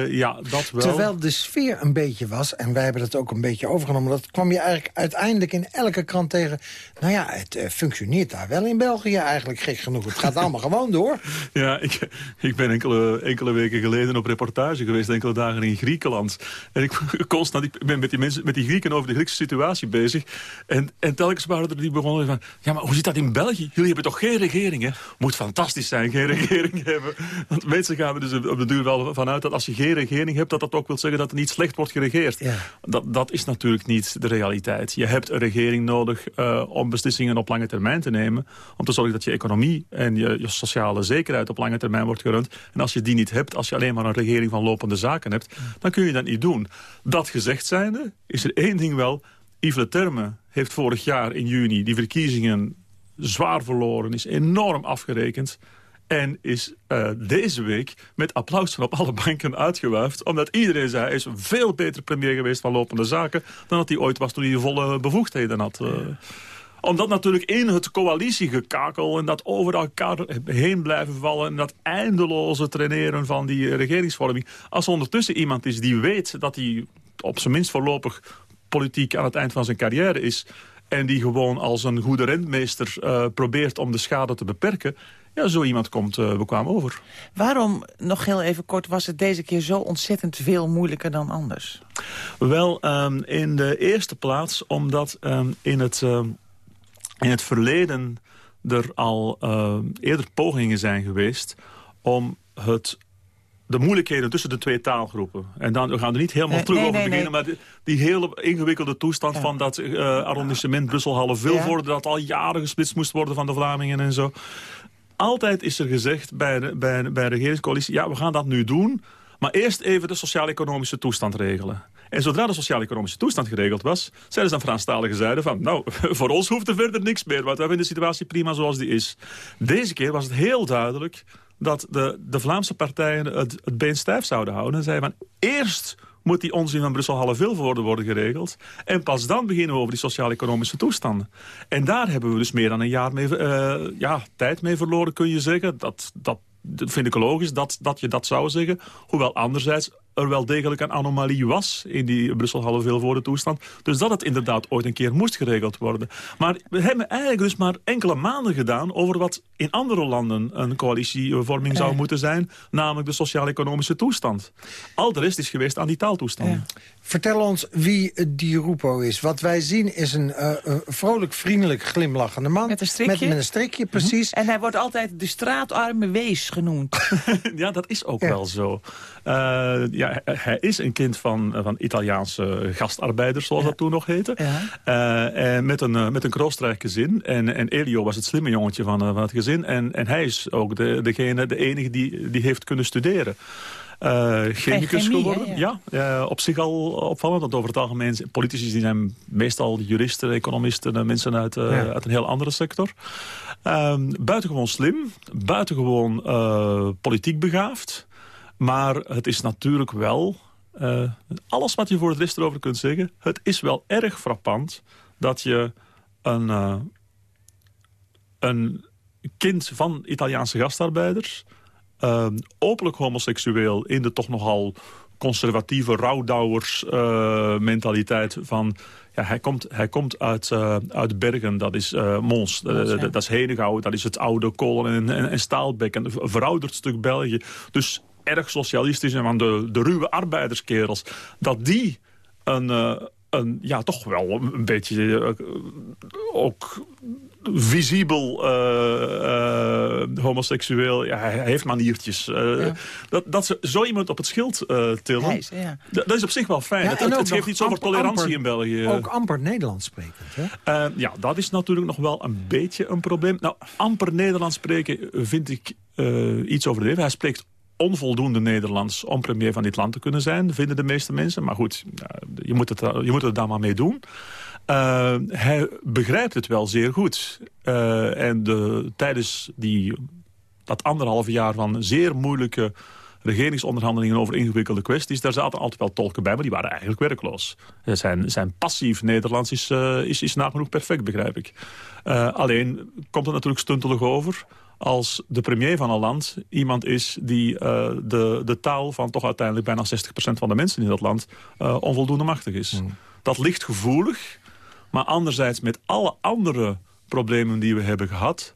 S6: ja, dat wel.
S3: Terwijl de sfeer een beetje was... en wij hebben dat ook een beetje overgenomen... dat kwam je eigenlijk uiteindelijk in elke krant tegen... nou ja, het functioneert daar wel in België eigenlijk gek genoeg. Het gaat allemaal gewoon door.
S6: Ja, ik, ik ben enkele, enkele weken geleden op reportage geweest. Enkele dagen in Griekenland. En ik, constant, ik ben met die, mensen, met die Grieken over de Griekse situatie bezig. En, en telkens waren er die begonnen van... Ja, maar hoe zit dat in België? Jullie hebben toch geen regering, hè? Moet fantastisch zijn, geen regering hebben. Want mensen gaan er dus op de duur wel vanuit dat als je geen regering hebt... dat dat ook wil zeggen dat er niet slecht wordt geregeerd. Ja. Dat, dat is natuurlijk niet de realiteit. Je hebt een regering nodig uh, om beslissingen op lange termijn te nemen. Om te zorgen dat je economie en je, je, sociale zekerheid op lange termijn wordt gerund. En als je die niet hebt, als je alleen maar een regering van lopende zaken hebt... dan kun je dat niet doen. Dat gezegd zijnde is er één ding wel. Yves Terme heeft vorig jaar in juni die verkiezingen zwaar verloren. Is enorm afgerekend. En is uh, deze week met applaus van op alle banken uitgewuifd. Omdat iedereen zei, hij is een veel beter premier geweest van lopende zaken... dan dat hij ooit was toen hij volle bevoegdheden had. Uh omdat natuurlijk in het coalitiegekakel... en dat over elkaar heen blijven vallen... en dat eindeloze traineren van die regeringsvorming... als ondertussen iemand is die weet dat hij op zijn minst voorlopig politiek aan het eind van zijn carrière is... en die gewoon als een goede rentmeester uh, probeert om de schade te beperken... Ja, zo iemand komt uh, bekwaam over.
S4: Waarom, nog heel even kort, was het deze keer zo ontzettend veel moeilijker dan anders?
S6: Wel, um, in de eerste plaats omdat um, in het... Um, in het verleden er al uh, eerder pogingen zijn geweest om het de moeilijkheden tussen de twee taalgroepen. En dan we gaan er niet helemaal nee, terug nee, over nee, beginnen... maar die, die, hele ingewikkelde toestand van dat uh, arrondissement Brussel-Halle Vilvoorde... dat al jaren gesplitst moest worden van de Vlamingen en zo. Altijd is er gezegd bij de, bij, bij de regeringscoalitie... ja, we gaan dat nu doen, maar eerst even de sociaal-economische toestand regelen. En zodra de sociaal-economische toestand geregeld was... zeiden ze aan Franstalige zijde van... nou, voor ons hoeft er verder niks meer... want we hebben de situatie prima zoals die is. Deze keer was het heel duidelijk dat de, de Vlaamse partijen het, het been stijf zouden houden. En zeiden van, eerst moet die onzin van Brussel half worden, worden geregeld. En pas dan beginnen we over die sociaal-economische toestanden. En daar hebben we dus meer dan een jaar mee, uh, ja, tijd mee verloren, kun je zeggen. Dat, dat, vind ik logisch dat, dat je dat zou zeggen. Hoewel anderzijds er wel degelijk een anomalie was in die Brussel de toestand. Dus dat het inderdaad ooit een keer moest geregeld worden. Maar we hebben eigenlijk dus maar enkele maanden gedaan over wat in andere landen een coalitievorming zou moeten zijn. Namelijk de sociaal-economische toestand. Al de rest is geweest aan die taaltoestand.
S3: Vertel ons wie die Rupo is. Wat wij zien is een uh, vrolijk, vriendelijk, glimlachende man.
S4: Met een strikje.
S3: Met, een strikje, precies.
S4: En hij wordt altijd de straatarme wees genoemd.
S6: ja, dat is ook wel zo. Uh, ja, hij is een kind van, van Italiaanse gastarbeiders, zoals dat toen nog heette. Uh, met een, met een kroostrijk gezin. En, en Elio was het slimme jongetje van, van het gezin. En, en hij is ook de, degene, de enige die, die heeft kunnen studeren. Uh, chemicus geworden. Ja, ja op zich al opvallend. Want over het algemeen, politici die zijn meestal juristen, economisten... mensen uit, uh, uit een heel andere sector. Uh, buitengewoon slim, buitengewoon uh, politiek begaafd. Maar het is natuurlijk wel... Uh, alles wat je voor het rest erover kunt zeggen... het is wel erg frappant dat je een, uh, een kind van Italiaanse gastarbeiders... Uh, openlijk homoseksueel in de toch nogal conservatieve rouwdouwers mentaliteit van... Ja, hij komt, hij komt uit, uh, uit Bergen, dat is uh, Mons, ja. dat is Henegouwen, dat is het oude kolen- en, en, en Staalbek, een verouderd stuk België. Dus erg socialistisch en van de, de ruwe arbeiderskerels... dat die een, een ja, toch wel een beetje ook visibel uh, homoseksueel. Ja, hij heeft maniertjes. Ja. dat, dat ze zo iemand op het schild tillen, Heis, ja. dat is op zich wel fijn. het, het geeft iets over tolerantie
S3: amper,
S6: in België.
S3: Ook amper Nederlands sprekend. Hè?
S6: ja, dat is natuurlijk nog wel een beetje een probleem. Nou, amper Nederlands spreken vind ik iets overdreven. Hij spreekt onvoldoende Nederlands om premier van dit land te kunnen zijn, vinden de meeste mensen. Maar goed, je moet het, je moet het daar maar mee doen. Uh, hij begrijpt het wel zeer goed. Uh, en de, tijdens die, dat anderhalve jaar van zeer moeilijke regeringsonderhandelingen over ingewikkelde kwesties... daar zaten altijd wel tolken bij, maar die waren eigenlijk werkloos. Zijn, zijn passief Nederlands is, uh, is, is nagenoeg perfect, begrijp ik. alleen komt het natuurlijk stuntelig over als de premier van een land iemand is die uh, de, de taal van toch uiteindelijk bijna 60% van de mensen in dat land uh, onvoldoende machtig is. Mm. Dat ligt gevoelig, maar anderzijds met alle andere problemen die we hebben gehad...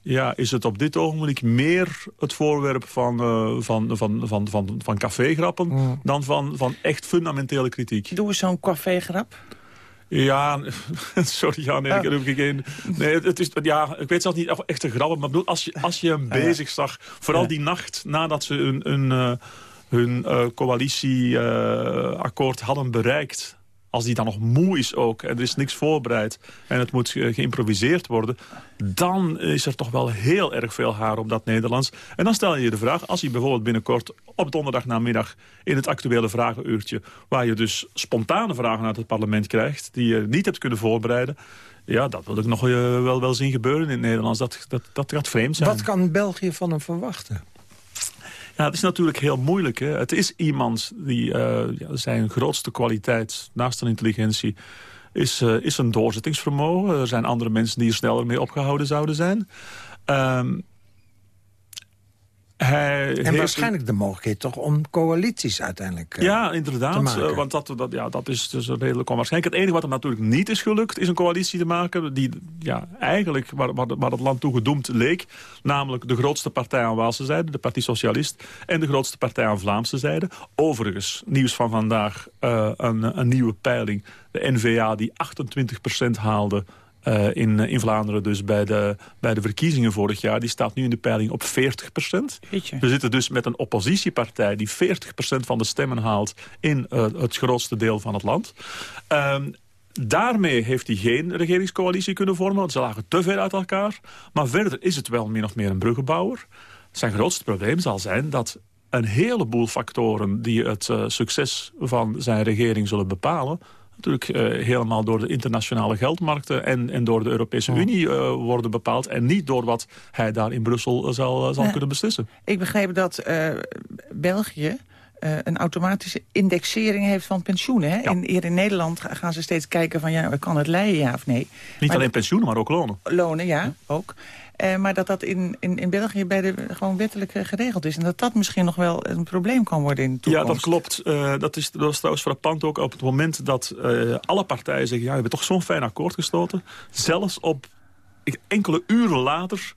S6: Ja, is het op dit ogenblik meer het voorwerp van, uh, van, van, van, van, van cafégrappen... Mm. dan van, van echt fundamentele kritiek.
S4: Doe eens zo'n cafégrap.
S6: Ja, sorry, ja, nee, ik heb geen... Nee, het is, ja, ik weet zelfs niet of echt een grap, maar bedoel, als je, als je hem bezig zag, vooral die nacht nadat ze hun, hun, uh, hun uh, coalitieakkoord uh, hadden bereikt, als die dan nog moe is ook en er is niks voorbereid en het moet geïmproviseerd worden, dan is er toch wel heel erg veel haar op dat Nederlands. En dan stel je je de vraag, als je bijvoorbeeld binnenkort op donderdag namiddag in het actuele vragenuurtje, waar je dus spontane vragen uit het parlement krijgt, die je niet hebt kunnen voorbereiden, ja, dat wil ik nog wel, wel zien gebeuren in het Nederlands. Dat, dat, dat gaat vreemd zijn.
S3: Wat kan België van hem verwachten?
S6: Ja, het is natuurlijk heel moeilijk. Hè? Het is iemand die uh, zijn grootste kwaliteit naast een intelligentie is, uh, is een doorzettingsvermogen. Er zijn andere mensen die er sneller mee opgehouden zouden zijn. Um,
S3: hij en waarschijnlijk de mogelijkheid toch om coalities uiteindelijk uh,
S6: Ja, inderdaad. Uh, want dat, dat, ja, dat is dus redelijk onwaarschijnlijk. Het enige wat hem natuurlijk niet is gelukt... is een coalitie te maken die ja, eigenlijk waar, waar, waar het land toe gedoemd leek. Namelijk de grootste partij aan Waalse zijde, de Partij Socialist... en de grootste partij aan Vlaamse zijde. Overigens, nieuws van vandaag, uh, een, een nieuwe peiling. De N-VA die 28% haalde uh, in, in Vlaanderen dus bij de, bij de verkiezingen vorig jaar... die staat nu in de peiling op 40 procent. We zitten dus met een oppositiepartij die 40 procent van de stemmen haalt... in uh, het grootste deel van het land. Um, Daarmee heeft hij geen regeringscoalitie kunnen vormen, want ze lagen te ver uit elkaar. Maar verder is het wel min of meer een bruggenbouwer. Zijn grootste probleem zal zijn dat een heleboel factoren... die het uh, succes van zijn regering zullen bepalen natuurlijk uh, helemaal door de internationale geldmarkten en, en door de Europese Unie uh, worden bepaald. En niet door wat hij daar in Brussel zal, zal kunnen beslissen.
S4: Ik begreep dat België een automatische indexering heeft van pensioenen. Hè? In, hier in Nederland gaan ze steeds kijken van ja, kan het leiden, ja of nee.
S6: Niet alleen pensioenen, maar ook lonen.
S4: Lonen, ja, ook. Uh, maar dat dat in, in, in België bij de, gewoon wettelijk geregeld is. En dat dat misschien nog wel een probleem kan worden in de toekomst.
S6: Ja, dat klopt. Uh, dat, is, dat was trouwens frappant ook op het moment dat uh, alle partijen zeggen... ja, we hebben toch zo'n fijn akkoord gesloten. Zelfs op enkele uren later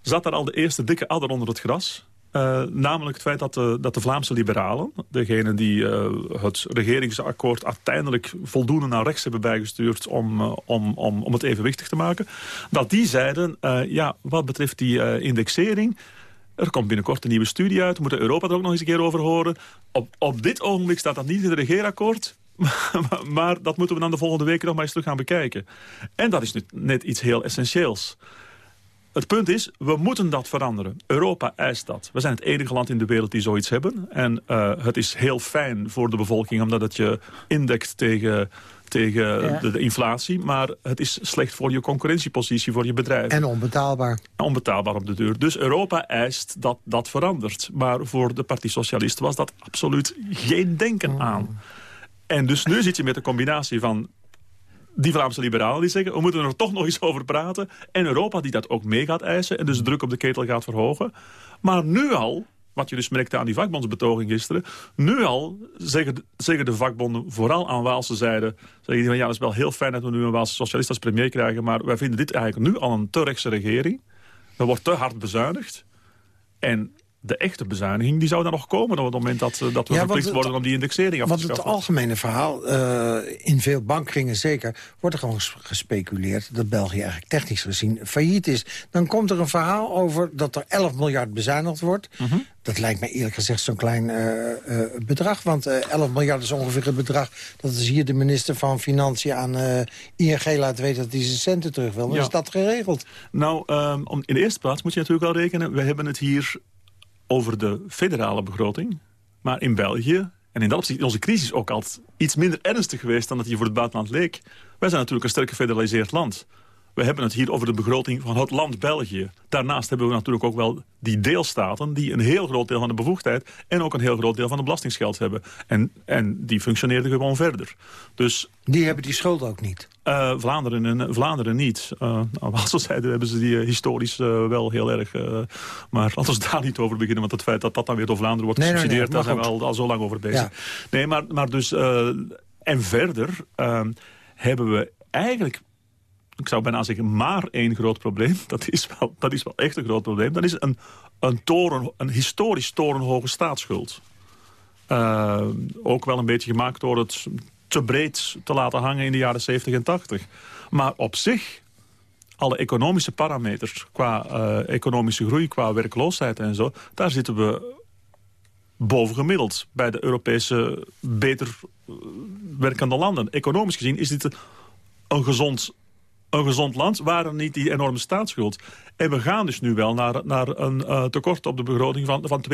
S6: zat er al de eerste dikke adder onder het gras. Uh, namelijk het feit dat de, dat de Vlaamse liberalen... degene die uh, het regeringsakkoord uiteindelijk voldoende naar rechts hebben bijgestuurd... om, uh, om, om, om het evenwichtig te maken... dat die zeiden, ja, wat betreft die indexering... er komt binnenkort een nieuwe studie uit, we moeten Europa er ook nog eens een keer over horen. Op, op dit ogenblik staat dat niet in het regeerakkoord... maar dat moeten we dan de volgende weken nog maar eens terug gaan bekijken. En dat is net iets heel essentieels. Het punt is, we moeten dat veranderen. Europa eist dat. We zijn het enige land in de wereld die zoiets hebben. En uh, het is heel fijn voor de bevolking... omdat het je indekt tegen, tegen ja. de, de, inflatie. Maar het is slecht voor je concurrentiepositie, voor je bedrijf.
S3: En onbetaalbaar.
S6: Onbetaalbaar op de deur. Dus Europa eist dat dat verandert. Maar voor de Partij Socialisten was dat absoluut geen denken oh. aan. En dus nu zit je met een combinatie van die Vlaamse liberalen die zeggen... we moeten er toch nog eens over praten. En Europa die dat ook mee gaat eisen... en dus druk op de ketel gaat verhogen. Maar nu al, wat je dus merkte aan die vakbondsbetoging gisteren... nu al zeggen, zeggen de vakbonden, vooral aan Waalse zijde... zeggen van ja, dat is wel heel fijn dat we nu een Waalse socialist als premier krijgen... maar wij vinden dit eigenlijk nu al een te rechtse regering. Er wordt te hard bezuinigd. En de echte bezuiniging die zou dan nog komen... op het moment dat, eh, dat we verplicht worden om die indexering af te
S3: schaffen. Want het algemene verhaal, uh, in veel bankringen zeker... wordt er gewoon gespeculeerd dat België eigenlijk technisch gezien failliet is. Dan komt er een verhaal over dat er 11 miljard bezuinigd wordt. Mhm. Dat lijkt me eerlijk gezegd zo'n klein uh, bedrag. Want 11 miljard is ongeveer het bedrag... dat is hier de minister van Financiën aan ING laat weten... dat hij zijn centen terug wil. Dan ja. is dat geregeld.
S6: Nou, um, om, in de eerste plaats moet je natuurlijk wel rekenen... we hebben het hier over de federale begroting. Maar in België, en in dat opzicht is onze crisis ook altijd iets minder ernstig geweest... dan dat die voor het buitenland leek. Wij zijn natuurlijk een sterk gefederaliseerd land. We hebben het hier over de begroting van het land België. Daarnaast hebben we natuurlijk ook wel die deelstaten... die een heel groot deel van de bevoegdheid... en ook een heel groot deel van de belastingsgeld hebben. En, en die functioneerden gewoon verder. Dus,
S3: die hebben die schuld ook niet?
S6: Uh, Vlaanderen, en, Vlaanderen niet. Uh, nou, als zeiden hebben ze die uh, historisch wel heel erg... maar laten we daar niet over beginnen. Want het feit dat dat dan weer door Vlaanderen wordt nee, gesubsidieerd... Nee, nee, daar zijn we al, al zo lang over bezig. Ja. Nee, maar, maar dus... en verder hebben we eigenlijk ik zou bijna zeggen, maar één groot probleem. Dat is wel, dat is wel echt een groot probleem. Dat is een, een, toren, een historisch torenhoge staatsschuld. Uh, ook wel een beetje gemaakt door het te breed te laten hangen in de jaren 70 en 80. Maar op zich, alle economische parameters... qua uh, economische groei, qua werkloosheid en zo... daar zitten we bovengemiddeld bij de Europese beter werkende landen. Economisch gezien is dit een gezond een gezond land waren niet die enorme staatsschuld. En we gaan dus nu wel naar, naar een uh, tekort op de begroting van, van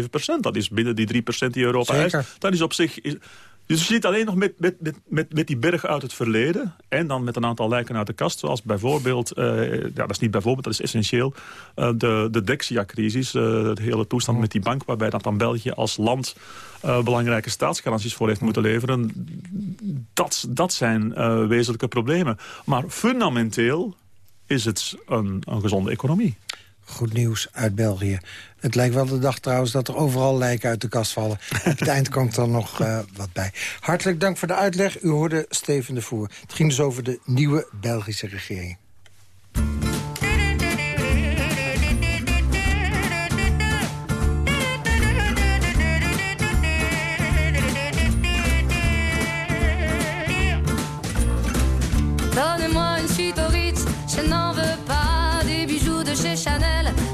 S6: 2,7 procent. Dat is binnen die 3 procent die Europa heeft. Dat is op zich... Is, dus je zit alleen nog met, met, met, met die berg uit het verleden... en dan met een aantal lijken uit de kast, zoals bijvoorbeeld... Uh, ja, dat is niet bijvoorbeeld, dat is essentieel... Uh, de, de Dexia-crisis, uh, de hele toestand met die bank... waarbij dat dan België als land belangrijke staatsgaranties voor heeft moeten leveren. Dat, dat zijn wezenlijke problemen. Maar fundamenteel is het een, een gezonde economie.
S3: Goed nieuws uit België. Het lijkt wel de dag trouwens dat er overal lijken uit de kast vallen. Op het eind komt er nog uh, wat bij. Hartelijk dank voor de uitleg. U hoorde Steven de Voer. Het ging dus over de nieuwe Belgische regering.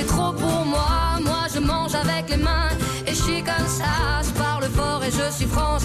S7: C'est trop pour moi. Moi je mange avec les mains et je suis comme ça. Je parle fort et je suis France,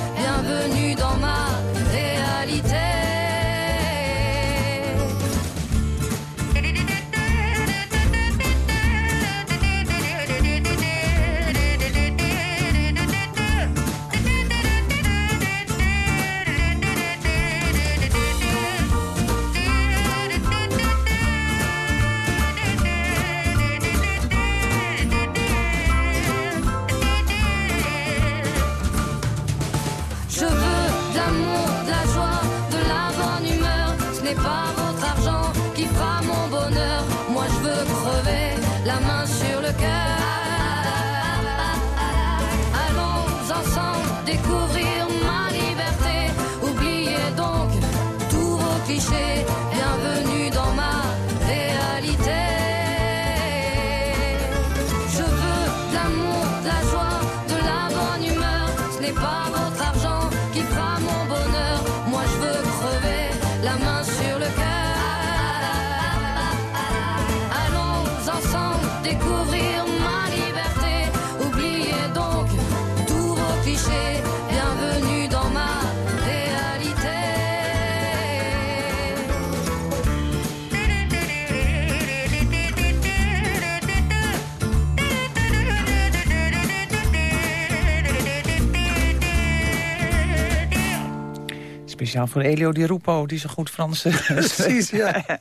S4: Speciaal voor Elio Di Rupo, die zo goed Frans eh,
S3: Precies, ja.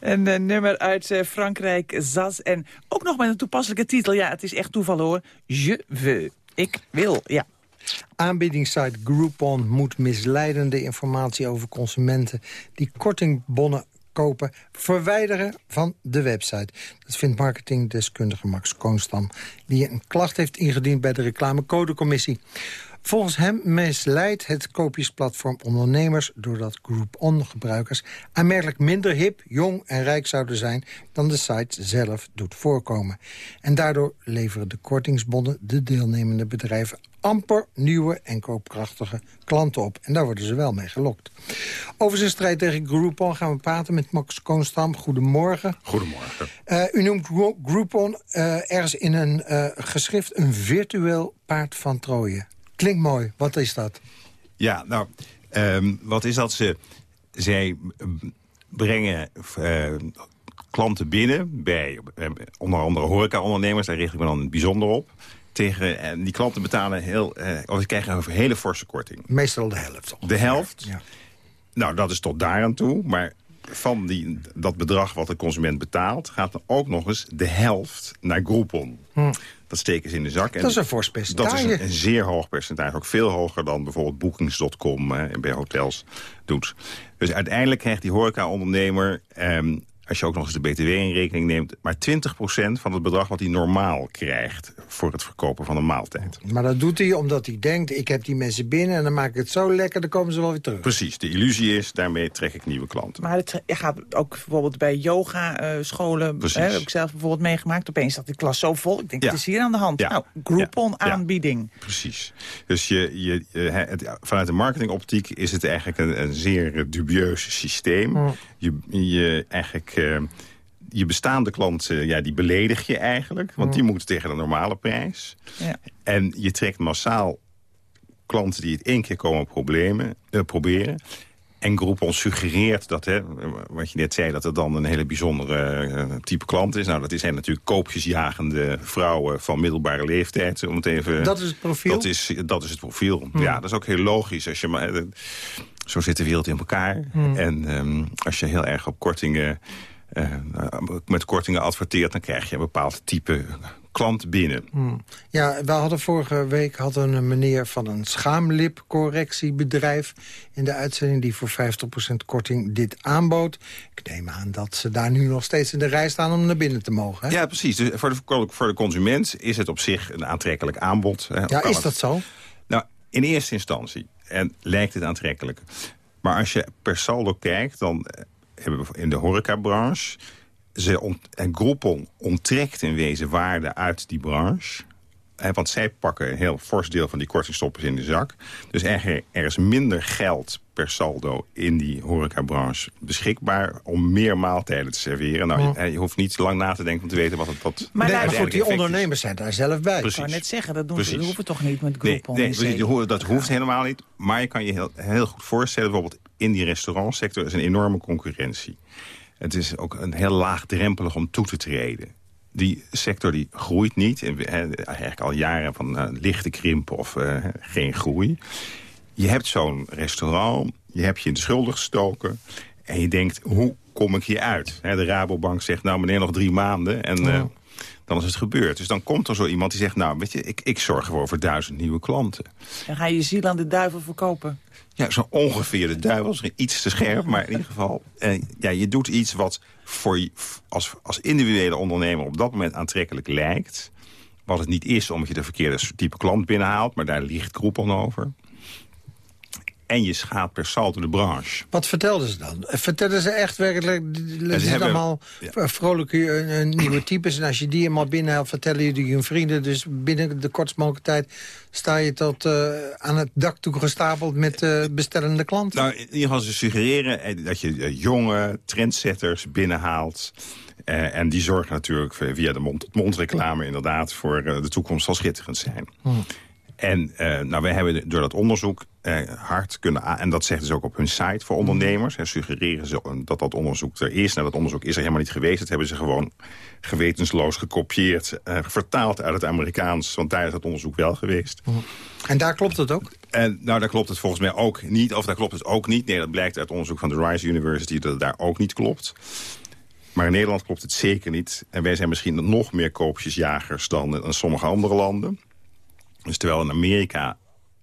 S4: Een eh, nummer uit eh, Frankrijk, Zaz. En ook nog met een toepasselijke titel. Ja, het is echt toeval hoor. Je veux. Ik wil, ja.
S3: Aanbiedingssite Groupon moet misleidende informatie over consumenten... die kortingbonnen kopen, verwijderen van de website. Dat vindt marketingdeskundige Max Koonstam... die een klacht heeft ingediend bij de reclamecodecommissie. Volgens hem misleidt het koopjesplatform ondernemers... doordat Groupon-gebruikers aanmerkelijk minder hip, jong en rijk zouden zijn... dan de site zelf doet voorkomen. En daardoor leveren de kortingsbonnen de deelnemende bedrijven... amper nieuwe en koopkrachtige klanten op. En daar worden ze wel mee gelokt. Over zijn strijd tegen Groupon gaan we praten met Max Koonstam. Goedemorgen.
S8: Goedemorgen.
S3: Uh, u noemt Gro- Groupon uh, ergens in een uh, geschrift een virtueel paard van Troje. Klinkt mooi. Wat is dat?
S8: Ja, nou, um, wat is dat? Ze, zij brengen uh, klanten binnen bij uh, onder andere horecaondernemers. Daar richt ik me dan bijzonder op. Tegen, en die klanten betalen heel, uh, of ze krijgen een hele forse korting.
S3: Meestal de helft.
S8: Ongeveer. De helft? Ja. Nou, dat is tot daar aan toe. Maar van die, dat bedrag wat de consument betaalt... gaat er ook nog eens de helft naar Groupon. Hm. Dat steken ze in de zak.
S3: Dat is een fors percentage.
S8: Dat is een, een, zeer hoog percentage. Ook veel hoger dan bijvoorbeeld Bookings.com bij hotels doet. Dus uiteindelijk krijgt die horeca-ondernemer... Eh, als je ook nog eens de BTW in rekening neemt... maar 20% van het bedrag wat hij normaal krijgt... voor het verkopen van een maaltijd.
S3: Maar dat doet hij omdat hij denkt... ik heb die mensen binnen en dan maak ik het zo lekker... dan komen ze wel weer terug.
S8: Precies, de illusie is, daarmee trek ik nieuwe klanten.
S4: Maar het gaat ook bijvoorbeeld bij yoga-scholen... Uh, heb ik zelf bijvoorbeeld meegemaakt. Opeens zat die klas zo vol. Ik denk, ja. het is hier aan de hand. Ja. Nou, Groupon-aanbieding.
S8: Ja. Precies. Dus je, je, het, vanuit de marketingoptiek is het eigenlijk een, een zeer dubieus systeem. Oh. Je, je eigenlijk... Uh, je bestaande klanten, ja, die beledig je eigenlijk. Want die moeten tegen de normale prijs. Ja. En je trekt massaal klanten die het één keer komen problemen, eh, proberen. En Groupon suggereert dat, hè, wat je net zei... dat het dan een hele bijzondere eh, type klant is. Nou, dat zijn natuurlijk koopjesjagende vrouwen van middelbare leeftijd. Om het even,
S3: Dat is het profiel?
S8: Dat is, dat is het profiel. Ja, dat is ook heel logisch. Als je maar, eh, zo zit de wereld in elkaar. En ehm, als je heel erg op kortingen... eh, met kortingen adverteert... dan krijg je een bepaald type klant binnen.
S3: Ja, we hadden vorige week hadden een meneer van een schaamlipcorrectiebedrijf... in de uitzending die voor 50% korting dit aanbood. Ik neem aan dat ze daar nu nog steeds in de rij staan om naar binnen te mogen. Hè?
S8: Ja, precies. Dus voor, de, voor de consument is het op zich een aantrekkelijk aanbod. hè.
S3: Ja, is
S8: het-
S3: dat zo?
S8: Nou, in eerste instantie en lijkt het aantrekkelijk. Maar als je per saldo kijkt, dan eh, hebben we in de horecabranche... Ze ont, en Groupon onttrekt in wezen waarde uit die branche. Want zij pakken een heel fors deel van die kortingstoppers in de zak. Dus er, er is minder geld per saldo in die horecabranche beschikbaar... om meer maaltijden te serveren. Nou, je, je hoeft niet lang na te denken om te weten wat het wat
S4: Maar
S3: Maar,
S4: daar-
S3: maar goed, die ondernemers zijn daar zelf bij.
S4: Ik wou net zeggen, dat doen ze,
S8: Precies.
S4: dat hoeven toch niet met Groupon
S8: nee precies, dat hoeft helemaal niet. Maar je kan je heel, heel goed voorstellen... bijvoorbeeld in die restaurantsector is een enorme concurrentie. Het is ook een heel laagdrempelig om toe te treden. Die sector die groeit niet. En eigenlijk al jaren van eh, lichte krimp of eh, geen groei. Je hebt zo'n restaurant, je hebt je in de schulden gestoken... en je denkt, hoe kom ik hier uit? Hè, de Rabobank zegt, nou meneer, nog drie maanden... en eh, dan is het gebeurd. Dus dan komt er zo iemand die zegt... nou, weet je, ik, ik zorg gewoon voor duizend nieuwe klanten.
S4: Dan ga je je ziel aan de duivel verkopen.
S8: Ja, zo ongeveer de duivel. Misschien iets te scherp, maar in ieder geval... eh, ja, je doet iets wat voor je, als, als individuele ondernemer op dat moment aantrekkelijk lijkt. Wat het niet is, omdat je de verkeerde type klant binnenhaalt. Maar daar ligt Groupon over. En je schaadt per saldo de branche.
S3: Wat vertelden ze dan? Vertellen ze echt werkelijk... Het zijn
S8: hebben-
S3: allemaal
S8: ja.
S3: vrolijke eh, eh, nieuwe types. En als je die eenmaal binnenhaalt, vertellen jullie je vrienden. Dus binnen de kortst mogelijke tijd sta je tot eh, aan het dak toe gestapeld met eh, bestellende klanten.
S8: Nou, in ieder geval ze suggereren eh, dat je eh, jonge trendsetters binnenhaalt. Eh, en die zorgen natuurlijk via de mond-tot-mond reclame inderdaad voor eh, de toekomst zal schitterend zijn. En eh, nou, wij hebben door dat onderzoek eh, hard kunnen... aan- en dat zeggen ze ook op hun site voor ondernemers. En suggereren ze eh, dat dat onderzoek er is. Nou, dat onderzoek is er helemaal niet geweest. Dat hebben ze gewoon gewetensloos gekopieerd... vertaald uit het Amerikaans. Want daar is dat onderzoek wel geweest.
S3: En daar klopt het ook?
S8: En nou, daar klopt het volgens mij ook niet. Of daar klopt het ook niet. Nee, dat blijkt uit onderzoek van de Rice University... dat het daar ook niet klopt. Maar in Nederland klopt het zeker niet. En wij zijn misschien nog meer koopjesjagers dan in sommige andere landen. Dus terwijl in Amerika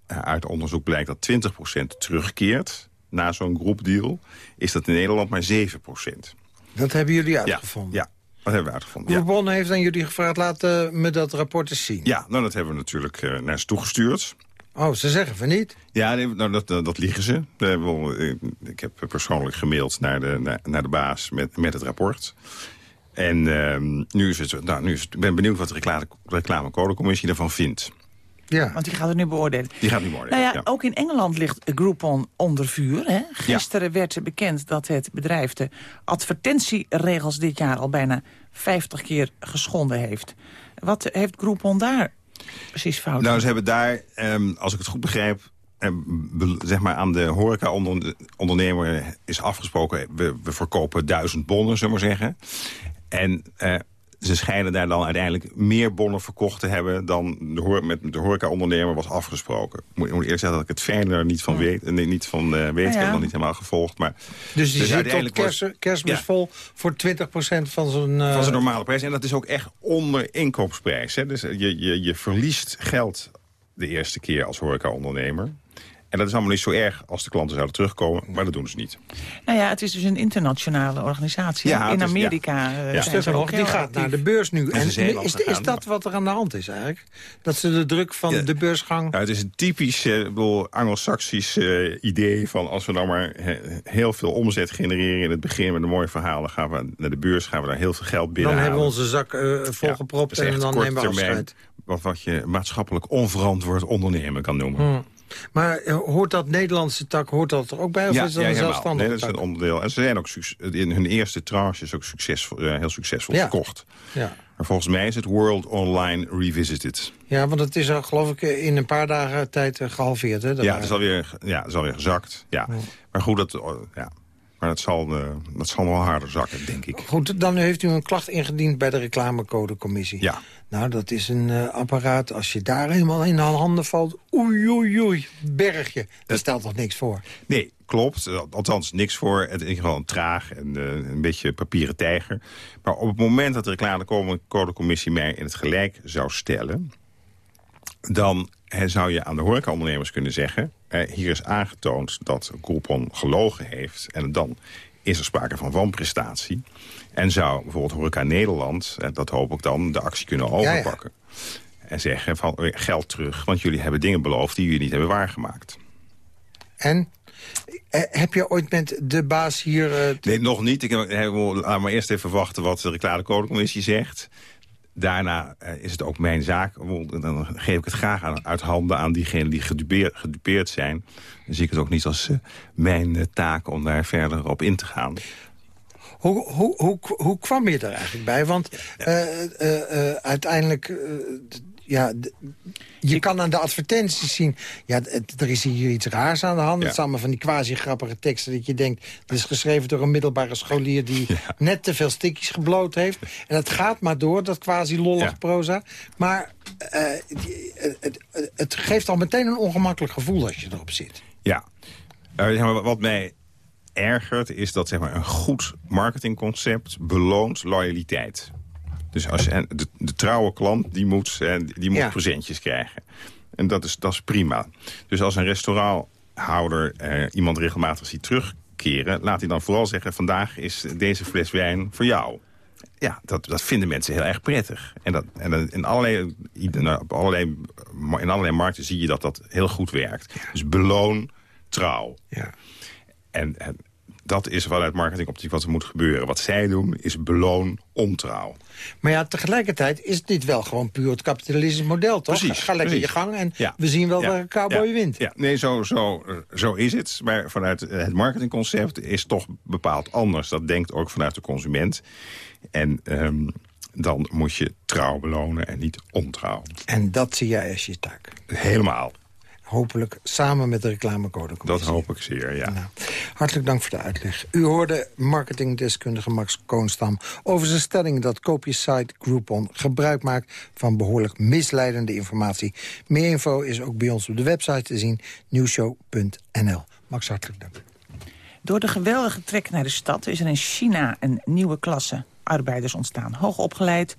S8: eh, uit onderzoek blijkt dat 20% terugkeert... na zo'n groepdeal, is dat in Nederland maar 7%.
S3: Dat hebben jullie
S8: Ja,
S3: uitgevonden.
S8: ja, dat hebben we uitgevonden. Ja.
S3: Groupon heeft aan jullie gevraagd, laat eh, me dat rapport eens zien.
S8: ja, nou dat hebben we natuurlijk eh, naar ze toegestuurd.
S3: Oh, ze zeggen van niet.
S8: Ja, nee, nou, dat, dat, dat liegen ze. Ik heb persoonlijk gemaild naar de, naar, naar de baas met, met het rapport. En ehm, nu is het, nou, nu is het, ik ben benieuwd wat de reclame, reclamecodecommissie daarvan vindt.
S3: Ja.
S4: Want die gaat het nu beoordelen.
S8: Die gaat niet worden.
S4: Nou ja, ook in Engeland ligt Groupon onder vuur. Hè? Gisteren
S8: Ja.
S4: werd bekend dat het bedrijf de advertentieregels dit jaar al bijna 50 keer geschonden heeft. Wat heeft Groupon daar precies fout?
S8: Nou, ze hebben daar, ehm, als ik het goed begrijp... ehm, zeg maar aan de horeca-ondernemer is afgesproken... We, we verkopen duizend bonnen, zullen we maar zeggen. En eh, ze schijnen daar dan uiteindelijk meer bonnen verkocht te hebben... dan de met de horeca-ondernemer was afgesproken. Ik moet, eerlijk zeggen dat ik het fijne er niet van weet. niet van eh, weet. Ik heb nog niet helemaal gevolgd. Maar,
S3: Dus die zit tot kerst, kerstmis
S8: Ja.
S3: vol voor 20% van zo'n... eh,
S8: van zijn normale prijs. En dat is ook echt onder inkoopprijs. Hè? Dus je, je, je verliest geld de eerste keer als horeca-ondernemer. En dat is allemaal niet zo erg als de klanten zouden terugkomen. Maar dat doen ze niet.
S4: Nou ja, het is dus een internationale organisatie.
S8: Ja,
S4: in
S8: is-
S4: Amerika eh,
S8: Ja.
S4: zijn ze
S3: nog,
S4: ook
S3: die gaat
S4: actief.
S3: naar de beurs nu.
S8: En is
S3: is, is dat wat er aan de hand is eigenlijk? Dat ze de druk van
S8: Ja.
S3: de beursgang...
S8: Nou, het is een typisch eh, Anglo-Saxisch eh, idee van... als we nou maar he- heel veel omzet genereren in het begin met een mooi verhaal... dan gaan we naar de beurs, gaan we daar heel veel geld binnen
S3: dan hebben we onze zak eh, volgepropt en dan nemen we afscheid.
S8: Wat, wat je maatschappelijk onverantwoord ondernemen kan noemen.
S3: Hm. Maar eh, hoort dat Nederlandse tak hoort dat er ook bij? Of is dat een
S8: helemaal.
S3: zelfstandige
S8: nee, dat is een onderdeel. En ze zijn ook in hun eerste tranche is ook succesvol, eh, heel succesvol
S3: Ja.
S8: verkocht.
S3: Ja.
S8: Maar volgens mij is het World Online Revisited.
S3: ja, want het is al geloof ik in een paar dagen tijd eh, gehalveerd. Hè?
S8: Ja, het is alweer, ja, is alweer gezakt. Ja. Maar goed, dat, oh, ja. maar dat, zal, eh, dat zal nog wel harder zakken, denk ik.
S3: Goed, dan heeft u een klacht ingediend bij de reclamecodecommissie.
S8: Ja.
S3: Nou, dat is een eh, apparaat. Als je daar helemaal in de handen valt, oei, oei, oei, bergje. Dat stelt toch niks voor?
S8: Nee, klopt. Althans, niks voor. Het is gewoon traag en eh, een beetje papieren tijger. Maar op het moment dat de reclamecodecommissie mij in het gelijk zou stellen... dan zou je aan de horecaondernemers kunnen zeggen... hier is aangetoond dat Groupon gelogen heeft... en dan is er sprake van wanprestatie. En zou bijvoorbeeld Horeca Nederland, eh, dat hoop ik dan, de actie kunnen
S3: ja.
S8: overpakken. En zeggen van eh, geld terug, want jullie hebben dingen beloofd... die jullie niet hebben waargemaakt.
S3: En eh, heb je ooit met de baas hier...
S8: Nee, nog niet. Ik heb, heb- laat maar eerst even wachten wat de reclamecodecommissie zegt. Daarna is het ook mijn zaak. Dan geef ik het graag aan, uit handen aan diegenen die gedupeerd, gedupeerd zijn. Dan zie ik het ook niet als mijn taak om daar verder op in te gaan.
S3: Hoe, hoe, hoe, hoe kwam je er eigenlijk bij? Want eh, eh, eh, uiteindelijk... ja, je kan aan de advertenties zien... Ja, er is hier iets raars aan de hand.
S8: Ja.
S3: Het zijn allemaal van die quasi-grappige teksten... dat je denkt, het is geschreven door een middelbare scholier... die net te veel stikjes gebloot heeft. En het gaat maar door, dat quasi-lollige
S8: Ja.
S3: proza. Maar het, het, het geeft al meteen een ongemakkelijk gevoel als je erop zit.
S8: Ja. Maar, wat mij ergert is dat zeg maar, een goed marketingconcept beloont loyaliteit. Dus als, en de, de trouwe klant die moet, die moet
S3: Ja.
S8: presentjes krijgen. En dat is, dat is prima. Dus als een restauranthouder eh, iemand regelmatig ziet terugkeren... laat hij dan vooral zeggen, vandaag is deze fles wijn voor jou. Ja, dat, dat vinden mensen heel erg prettig. En, dat, en in, allerlei, ieder- op allerlei, in allerlei markten zie je dat dat heel goed werkt. Dus beloon trouw.
S3: Ja.
S8: En, en dat is vanuit marketingoptiek wat er moet gebeuren. Wat zij doen is beloon ontrouw.
S3: Maar ja, tegelijkertijd is dit wel gewoon puur het kapitalistisch model, toch?
S8: Precies,
S3: Ga lekker
S8: precies.
S3: je gang en
S8: Ja.
S3: we zien wel
S8: Ja,
S3: waar een cowboy
S8: ja,
S3: wint.
S8: Ja, nee, zo, zo, zo is het. Maar vanuit het marketingconcept is toch bepaald anders. Dat denkt ook vanuit de consument. En ehm, dan moet je trouw belonen en niet ontrouw.
S3: En dat zie jij als je taak.
S8: Helemaal.
S3: Hopelijk samen met de reclamecode.
S8: Dat hoop ik zeer, ja.
S3: Nou, hartelijk dank voor de uitleg. U hoorde marketingdeskundige Max Koonstam over zijn stelling dat koopjesite Groupon gebruik maakt van behoorlijk misleidende informatie. Meer info is ook bij ons op de website te zien, nieuwshow.nl. Max, hartelijk dank.
S4: Door de geweldige trek naar de stad is er in China een nieuwe klasse arbeiders ontstaan. Hoogopgeleid,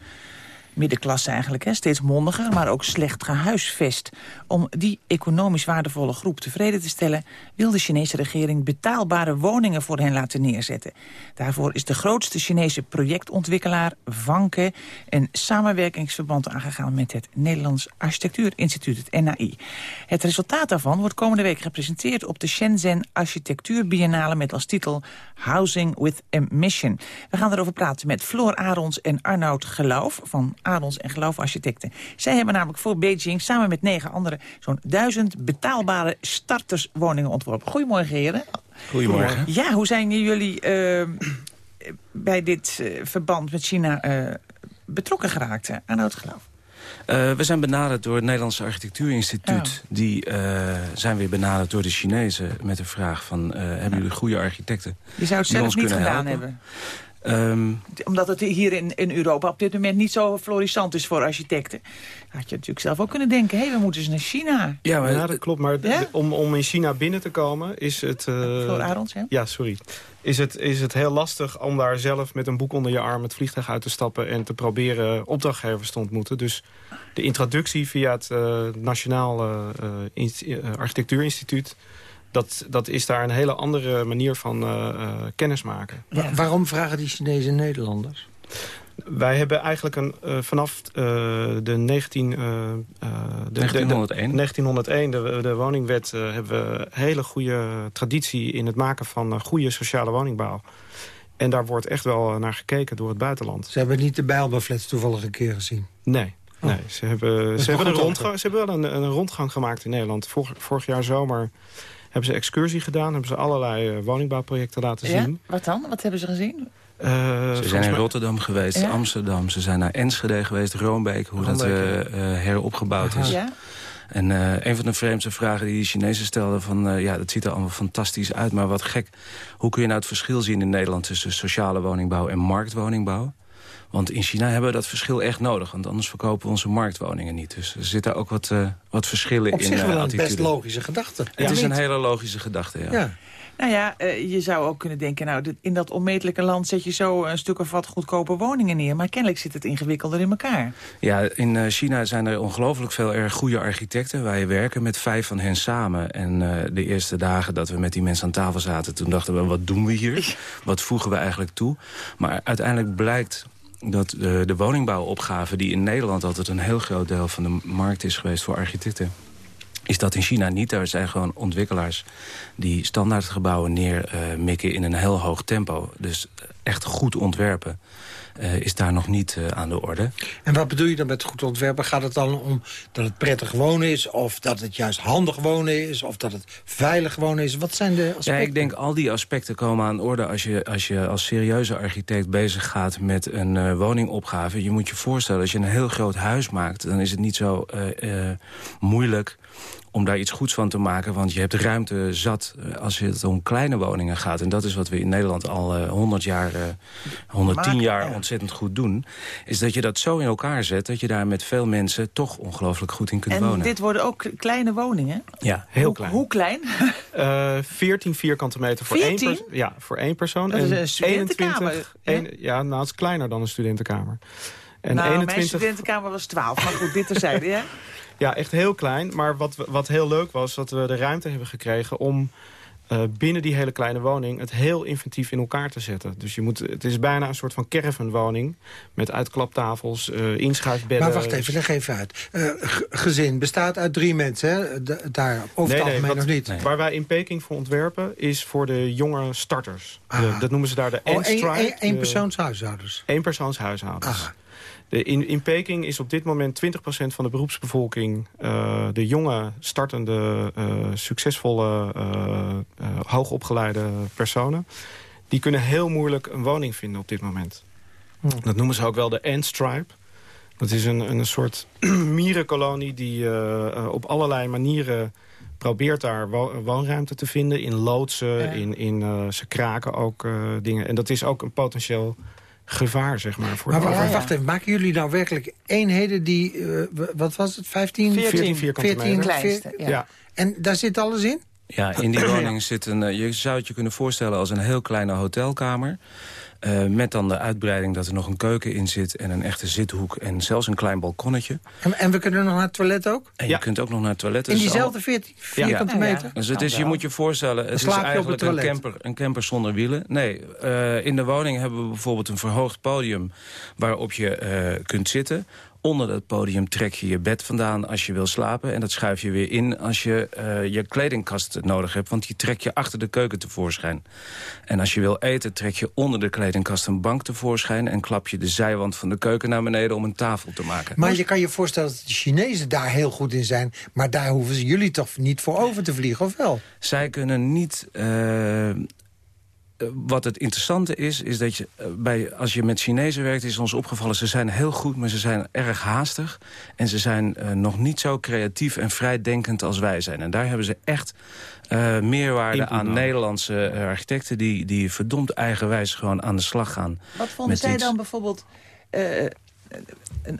S4: middenklasse eigenlijk, hè, steeds mondiger, maar ook slecht gehuisvest. Om die economisch waardevolle groep tevreden te stellen... wil de Chinese regering betaalbare woningen voor hen laten neerzetten. Daarvoor is de grootste Chinese projectontwikkelaar, Vanke... een samenwerkingsverband aangegaan met het Nederlands Architectuurinstituut, het NAI. Het resultaat daarvan wordt komende week gepresenteerd... op de Shenzhen Architectuur Biennale met als titel Housing with a Mission. We gaan erover praten met Floor Arons en Arnoud Geloof... van Arons en Geloof Architecten. Zij hebben namelijk voor Beijing samen met negen anderen... zo'n duizend betaalbare starterswoningen ontworpen. Goedemorgen, heren.
S9: Goedemorgen.
S4: Ja, hoe zijn jullie eh, bij dit eh, verband met China eh, betrokken geraakt? eh, Arnoud Geloof.
S9: Eh, we zijn benaderd door het Nederlandse Architectuurinstituut.
S4: Oh.
S9: Die eh, zijn weer benaderd door de Chinezen met de vraag van... eh, hebben jullie goede architechten?
S4: Je zou het
S9: die
S4: zelf
S9: ons
S4: niet
S9: kunnen
S4: gedaan
S9: helpen?
S4: hebben.
S9: Ehm,
S4: Omdat het hier in, in Europa op dit moment niet zo florissant is voor architecten. Had je natuurlijk zelf ook kunnen denken, hé, we moeten eens naar China.
S9: ja, maar
S10: Ja, dat klopt. Maar
S4: Ja?
S10: om, om in China binnen te komen is het... eh,
S4: Floor Arons, hè?
S10: Ja, sorry. Is het, is het heel lastig om daar zelf met een boek onder je arm... het vliegtuig uit te stappen en te proberen opdrachtgevers te ontmoeten. Dus de introductie via het eh, Nationaal eh, eh, eh, Architectuurinstituut... Dat, dat is daar een hele andere manier van eh eh, kennismaken.
S3: Wa- waarom vragen die Chinezen Nederlanders?
S10: Wij hebben eigenlijk een, eh, vanaf eh, de 19, eh, eh, de- de- de-
S9: 1901.
S10: 1901, de, de woningwet, hebben we hele goede traditie in het maken van goede sociale woningbouw. En daar wordt echt wel naar gekeken door het buitenland.
S3: Ze hebben niet de Bijlmerflats toevallig een keer gezien.
S10: Nee. Nee, ze hebben, ze hebben, een rondgang, ze hebben wel een, een rondgang gemaakt in Nederland. Vorig, vorig jaar zomer hebben ze excursie gedaan. Hebben ze allerlei eh, woningbouwprojecten laten
S4: Ja?
S10: zien.
S4: Wat dan? Wat hebben ze gezien?
S10: Eh,
S9: Ze zijn in Rotterdam geweest,
S4: Ja?
S9: Amsterdam. Ze zijn naar Enschede geweest, Roombeek, hoe dat
S10: Roombeek,
S9: eh, heropgebouwd is.
S4: Ja?
S9: En eh, een van de vreemdste vragen die de Chinezen stelden... van eh, ja, dat ziet er allemaal fantastisch uit, maar wat gek. Hoe kun je nou het verschil zien in Nederland... tussen sociale woningbouw en marktwoningbouw? Want in China hebben we dat verschil echt nodig. Want anders verkopen we onze marktwoningen niet. Dus er zitten ook wat, eh, wat verschillen
S3: Op
S9: in
S3: zich
S9: eh,
S3: wel een
S9: attitude.
S3: best logische gedachte.
S9: Het is
S3: Niet?
S9: een hele logische gedachte, ja.
S3: Ja.
S4: Nou ja, eh, je zou ook kunnen denken... nou, in dat onmetelijke land zet je zo een stuk of wat goedkope woningen neer. Maar kennelijk zit het ingewikkelder in elkaar.
S9: Ja, in eh, China zijn er ongelooflijk veel erg goede architecten. Wij werken met vijf van hen samen. En eh, de eerste dagen dat we met die mensen aan tafel zaten... toen dachten we, wat doen we hier? Wat voegen we eigenlijk toe? Maar uiteindelijk blijkt dat eh, de woningbouwopgave... die in Nederland altijd een heel groot deel van de markt is geweest voor architecten is dat in China niet. Daar zijn gewoon ontwikkelaars die standaardgebouwen neermikken in een heel hoog tempo. Dus echt goed ontwerpen is daar nog niet eh, aan de orde.
S3: En wat bedoel je dan met goed ontwerpen? Gaat het dan om dat het prettig wonen is... of dat het juist handig wonen is... of dat het veilig wonen is? Wat zijn de aspecten?
S9: Ja, ik denk al die aspecten komen aan de orde als je als, je als serieuze architect bezig gaat met een eh, woningopgave. Je moet je voorstellen, als je een heel groot huis maakt, dan is het niet zo eh, eh, moeilijk om daar iets goeds van te maken. Want je hebt ruimte zat eh, als het om kleine woningen gaat. En dat is wat we in Nederland al eh 100 jaar, eh 110
S4: Maken,
S9: jaar
S4: ja.
S9: ontzettend goed doen. Is dat je dat zo in elkaar zet dat je daar met veel mensen toch ongelooflijk goed in kunt
S4: En
S9: wonen.
S4: dit worden ook kleine woningen.
S9: Ja,
S10: Heel
S4: hoe,
S10: klein.
S4: Hoe klein?
S10: Eh 14 vierkante meter voor
S4: 14?
S10: één persoon. Ja, voor één persoon.
S4: Dat is
S10: en
S4: een studentenkamer,
S10: een- ja, nou, het is kleiner dan een studentenkamer. En
S4: nou, mijn
S10: 21
S4: studentenkamer was 12. Maar goed, dit terzijde, ja?
S10: Ja, echt heel klein. Maar wat, wat heel leuk was, dat we de ruimte hebben gekregen om eh, binnen die hele kleine woning het heel inventief in elkaar te zetten. Dus je moet, het is bijna een soort van caravanwoning met uitklaptafels, eh inschuifbedden.
S3: Maar wacht even, leg even uit. Eh, gezin bestaat uit drie mensen, hè? D- daar over het algemeen nog niet.
S10: Waar wij in Peking voor ontwerpen is voor de jonge starters. De-
S3: Ah.
S10: dat noemen ze daar de
S3: Oh, één- één- één
S10: de-
S3: persoonshuishoudens.
S10: De, in, in Peking is op dit moment 20% van de beroepsbevolking... eh, de jonge, startende, eh, succesvolle, eh, hoogopgeleide personen. Die kunnen heel moeilijk een woning vinden op dit moment. Dat noemen ze ook wel de Ant-stripe. Dat is een, een soort mierenkolonie die op allerlei manieren probeert daar wo- woonruimte te vinden. In loodsen,
S4: Ja.
S10: in, in, ze kraken ook dingen. En dat is ook een potentieel gevaar, zeg maar. Voor
S3: Maar
S10: de
S3: wacht,
S4: Ja, ja.
S3: wacht even, maken jullie nou werkelijk eenheden die... eh, wat was het, 15?
S10: 14 vierkante meter.
S4: Kleinste, ja.
S10: Ja.
S3: En daar zit alles in?
S9: Ja, in die woning zit een... eh, je zou het je kunnen voorstellen als een heel kleine hotelkamer. Eh, met dan de uitbreiding dat er nog een keuken in zit... en een echte zithoek en zelfs een klein balkonnetje.
S3: En, en we kunnen nog naar het toilet ook?
S9: En
S10: Ja.
S9: je kunt ook nog naar het toilet.
S3: In diezelfde 14 vierkante
S4: Ja, ja.
S3: meter?
S9: Dus het is, je moet je voorstellen, het is
S3: slaap je op het
S9: eigenlijk een camper, een camper zonder wielen. Nee, eh, in de woning hebben we bijvoorbeeld een verhoogd podium waarop je eh, kunt zitten. Onder dat podium trek je je bed vandaan als je wil slapen. En dat schuif je weer in als je eh, je kledingkast nodig hebt. Want die trek je achter de keuken tevoorschijn. En als je wil eten, trek je onder de kledingkast een bank tevoorschijn... en klap je de zijwand van de keuken naar beneden om een tafel te maken.
S3: Maar je kan je voorstellen dat de Chinezen daar heel goed in zijn... maar daar hoeven ze jullie toch niet voor over te vliegen, of wel?
S9: Zij kunnen niet... eh, wat het interessante is, is dat je eh, bij, als je met Chinezen werkt... is ons opgevallen, ze zijn heel goed, maar ze zijn erg haastig. En ze zijn eh, nog niet zo creatief en vrijdenkend als wij zijn. En daar hebben ze echt eh, meerwaarde aan. Nederlandse architecten... Die, die verdomd eigenwijs gewoon aan de slag gaan.
S4: Wat vonden zij
S9: iets.
S4: dan bijvoorbeeld... eh,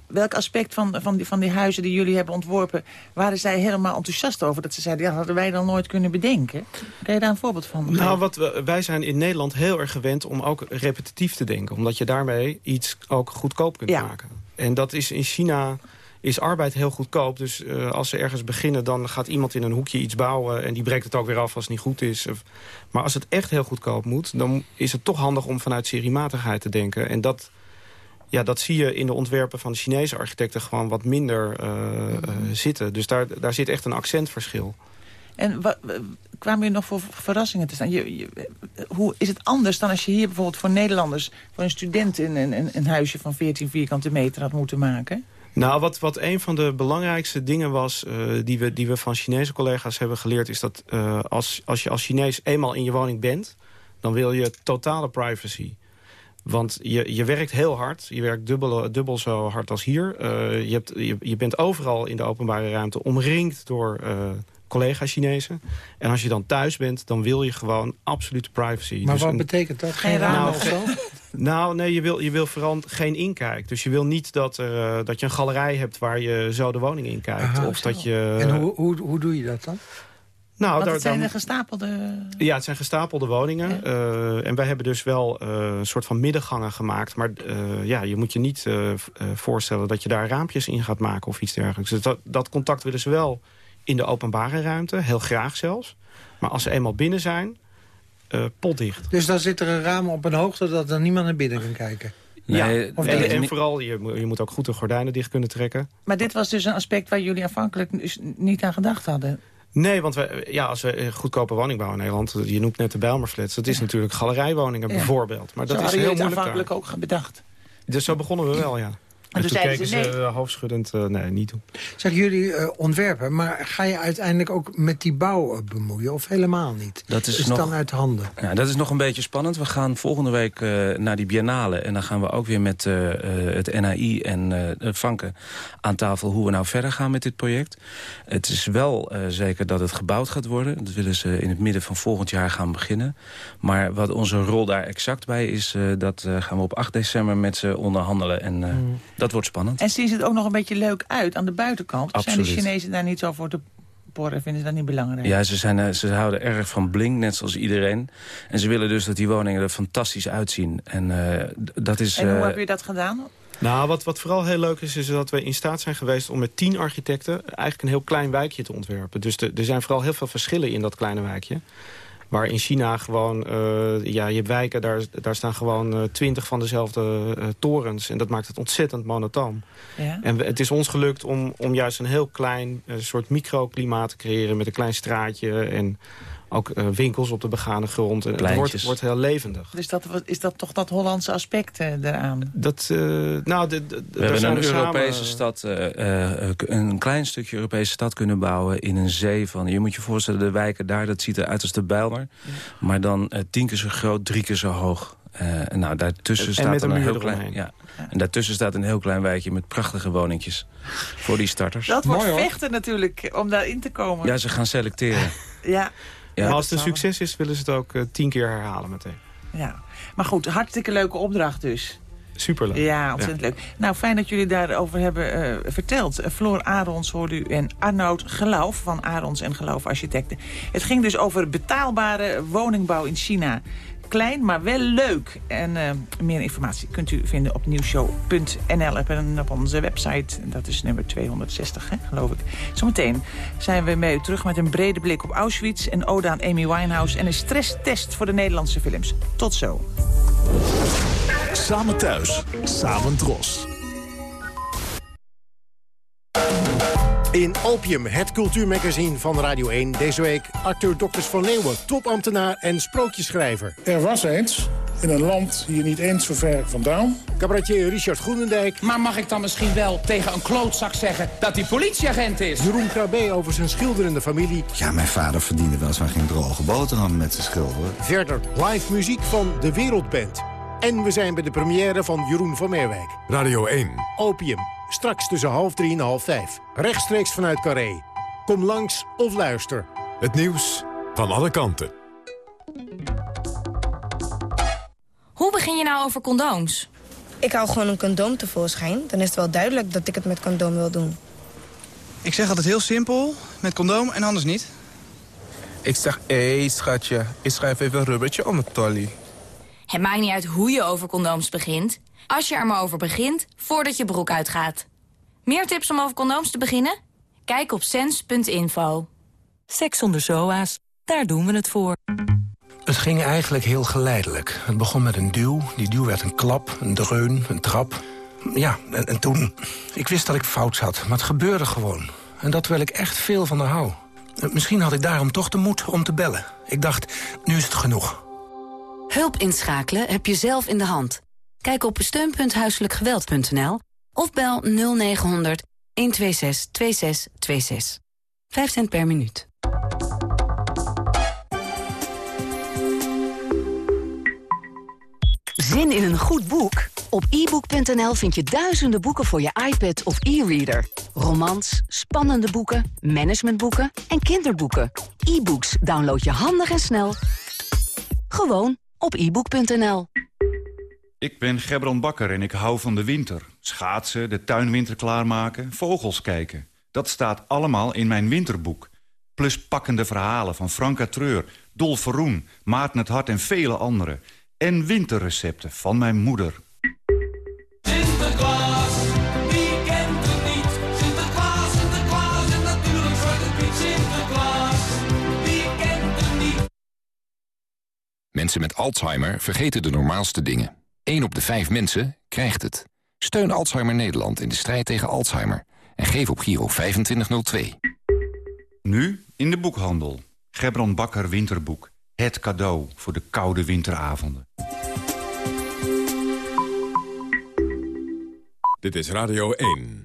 S4: welk aspect van, van, die, van die huizen die jullie hebben ontworpen... waren zij helemaal enthousiast over? Dat ze zeiden, ja, hadden wij dan nooit kunnen bedenken. Kan je daar een voorbeeld van geven?
S10: Nou, wat we, wij zijn in Nederland heel erg gewend om ook repetitief te denken. Omdat je daarmee iets ook goedkoop kunt
S4: Ja.
S10: maken. En dat is in China is arbeid heel goedkoop. Dus eh, als ze ergens beginnen, dan gaat iemand in een hoekje iets bouwen... en die breekt het ook weer af als het niet goed is. Maar als het echt heel goedkoop moet... dan is het toch handig om vanuit seriematigheid te denken. En dat, ja, dat zie je in de ontwerpen van de Chinese architecten... gewoon wat minder eh, eh, zitten. Dus daar, daar zit echt een accentverschil.
S4: En wa- wa- kwamen je nog voor verrassingen te staan? Je, je- hoe is het anders dan als je hier bijvoorbeeld voor Nederlanders... voor een student een, een, een huisje van 14 vierkante meter had moeten maken?
S10: Nou, wat, wat een van de belangrijkste dingen was... Uh, die, we, die we van Chinese collega's hebben geleerd... is dat uh, als, als je als Chinees eenmaal in je woning bent... dan wil je totale privacy. Want je, je werkt heel hard. Je werkt dubbel, dubbel zo hard als hier. Uh, je, hebt, je, je bent overal in de openbare ruimte omringd door collega-Chinezen. En als je dan thuis bent, dan wil je gewoon absolute privacy.
S3: Maar
S10: dus
S3: wat
S10: een,
S3: betekent dat? Geen ramen
S10: nou,
S3: of zo?
S10: Nou, nee, je wil, je wil vooral geen inkijk. Dus je wil niet dat, er, uh, dat je een galerij hebt waar je zo de woning in kijkt.
S3: Aha,
S10: of
S3: zo.
S10: dat je,
S3: En hoe, hoe, hoe doe je dat dan?
S10: Nou,
S4: Want
S10: daar,
S4: het zijn de gestapelde...
S10: ja, het zijn gestapelde woningen. Eh, en wij hebben dus wel eh, een soort van middengangen gemaakt. Maar eh, ja, je moet je niet eh, eh, voorstellen dat je daar raampjes in gaat maken of iets dergelijks. Dus dat, dat contact willen ze wel in de openbare ruimte, heel graag zelfs. Maar als ze eenmaal binnen zijn, eh potdicht.
S3: Dus dan zit er een raam op een hoogte dat er niemand naar binnen kan kijken.
S9: Nee,
S10: ja,
S3: of
S10: en, en vooral, je, moet- je moet ook goed de gordijnen dicht kunnen trekken.
S4: Maar dit was dus een aspect waar jullie aanvankelijk dus niet aan gedacht hadden.
S10: Nee, want we, ja, als we een goedkope woning bouwen in Nederland... je noemt net de Bijlmerflats, dat is natuurlijk galerijwoningen
S4: Ja.
S10: bijvoorbeeld. Maar dat
S4: Zo
S10: is heel moeilijk daar.
S4: aanvankelijk ook bedacht.
S10: Dus zo begonnen we wel, ja. En
S4: toen
S10: toen keken
S4: ze nee.
S10: eh, hoofdschuddend, eh, nee, niet doen.
S3: Zeg, jullie eh, ontwerpen, maar ga je uiteindelijk ook met die bouw bemoeien? Of helemaal niet?
S9: Dat is nog-
S3: dan uit handen?
S9: Ja, dat is nog een beetje spannend. We gaan volgende week eh, naar die biennale. En dan gaan we ook weer met eh, eh, het NAI en eh Vanken aan tafel... hoe we nou verder gaan met dit project. Het is wel eh, zeker dat het gebouwd gaat worden. Dat willen ze in het midden van volgend jaar gaan beginnen. Maar wat onze rol daar exact bij is... eh, dat eh, gaan we op 8 december met ze onderhandelen. En eh, dat wordt spannend.
S4: En zien ze het ook nog een beetje leuk uit aan de buitenkant? Zijn
S9: Absoluut.
S4: de Chinezen daar niet zo voor te porren? Vinden ze dat niet belangrijk?
S9: Ja, ze, zijn, eh, ze houden erg van bling, net zoals iedereen. En ze willen dus dat die woningen er fantastisch uitzien. En eh, dat is...
S4: En hoe
S9: eh,
S4: heb je dat gedaan?
S10: Nou, wat, wat vooral heel leuk is, is dat we in staat zijn geweest... om met tien architecten eigenlijk een heel klein wijkje te ontwerpen. Dus de- er zijn vooral heel veel verschillen in dat kleine wijkje. Waar in China gewoon, eh, ja, je hebt wijken, daar, daar staan gewoon eh, twintig van dezelfde eh, torens. En dat maakt het ontzettend monotoom.
S4: Ja.
S10: En we- het is ons gelukt om, om juist een heel klein soort microklimaat te creëren... met een klein straatje en ook eh, winkels op de begane grond. En het wordt, wordt heel levendig.
S4: Dus dat, is dat toch dat Hollandse aspect eh, eraan?
S10: Dat, eh, nou, de, de,
S9: We hebben een Europese stad, eh, eh, een klein stukje Europese stad kunnen bouwen in een zee van... Je moet je voorstellen, de wijken daar, dat ziet eruit als de Bijlmer. Maar dan tien keer zo groot, drie keer zo hoog. Eh, nou, daartussen
S10: En
S9: staat
S10: een
S9: een heel klein, ja. En daartussen staat een heel klein wijkje met prachtige woningjes voor die starters.
S4: Dat wordt
S3: Mooi, hoor.
S4: vechten natuurlijk, om daarin te komen.
S9: Ja, ze gaan selecteren.
S4: ja.
S9: Ja,
S10: maar als het een succes is, willen ze het ook eh, tien keer herhalen meteen.
S4: ja. Maar goed, hartstikke leuke opdracht dus.
S10: Superleuk.
S4: Ja, ontzettend leuk. Nou, fijn dat jullie daarover hebben eh, verteld. Eh, Floor Arons hoorde u en Arnoud Geloof van Arons en Geloof Architecten. Het ging dus over betaalbare woningbouw in China. Klein, maar wel leuk. En eh, meer informatie kunt u vinden op nieuwshow.nl en op onze website. Dat is nummer 260, hè, geloof ik. Zometeen zijn we mee terug met een brede blik op Auschwitz... en ode aan Amy Winehouse en een stresstest voor de Nederlandse films. Tot zo.
S11: Samen thuis, samen dros.
S12: In Opium, het cultuurmagazine van Radio 1. Deze week acteur Dokters van Leeuwen, topambtenaar en sprookjeschrijver.
S13: Er was eens, in een land hier niet eens zo ver vandaan...
S12: Cabaretier Richard Groenendijk.
S14: Maar mag ik dan misschien wel tegen een klootzak zeggen dat hij politieagent is?
S12: Jeroen Krabbe over zijn schilderende familie.
S15: Ja, mijn vader verdiende wel eens maar geen droge boterham met zijn schilderen.
S12: Verder live muziek van De Wereldband. En we zijn bij de première van Jeroen van Meerwijk.
S2: Radio 1.
S12: Opium, straks tussen half drie en half vijf. Rechtstreeks vanuit Carré. Kom langs of luister.
S2: Het nieuws van alle kanten.
S16: Hoe begin je nou over condooms?
S17: Ik hou gewoon een condoom tevoorschijn. Dan is het wel duidelijk dat ik het met condoom wil doen.
S18: Ik zeg altijd heel simpel, met condoom en anders niet.
S19: Ik zeg, hé hey, schatje, ik schrijf even een rubbertje om het tolly.
S16: Het maakt niet uit hoe je over condooms begint. Als je er maar over begint, voordat je broek uitgaat. Meer tips om over condooms te beginnen? Kijk op sens.info.
S20: Seks zonder zoa's, daar doen we het voor.
S21: Het ging eigenlijk heel geleidelijk. Het begon met een duw, die duw werd een klap, een dreun, een trap. Ja, en, en toen... Ik wist dat ik fout zat, maar het gebeurde gewoon. En dat terwijl ik echt veel van haar hou. Misschien had ik daarom toch de moed om te bellen. Ik dacht, nu is het genoeg.
S22: Hulp inschakelen heb je zelf in de hand. Kijk op steun.huiselijkgeweld.nl
S23: Of bel 0900 126 2626. 5 cent per minuut.
S22: Zin in een goed boek? Op ebook.nl vind je duizenden boeken voor je iPad of e-reader. Romans, spannende boeken, managementboeken en kinderboeken. E-books download je handig en snel. Gewoon op ebook.nl.
S24: Ik ben Gebron Bakker en ik hou van de winter. Schaatsen, de tuinwinter klaarmaken, vogels kijken. Dat staat allemaal in mijn winterboek. Plus pakkende verhalen van Franka Treur, Dolf Verroen, Maarten het Hart en vele anderen. En winterrecepten van mijn moeder.
S25: Mensen met Alzheimer vergeten de normaalste dingen. 1 op de 5 mensen krijgt het. Steun Alzheimer Nederland in de strijd tegen Alzheimer. En geef op Giro 2502.
S24: Nu in de boekhandel. Gebron Bakker Winterboek. Het cadeau voor de koude winteravonden.
S2: Dit is Radio 1.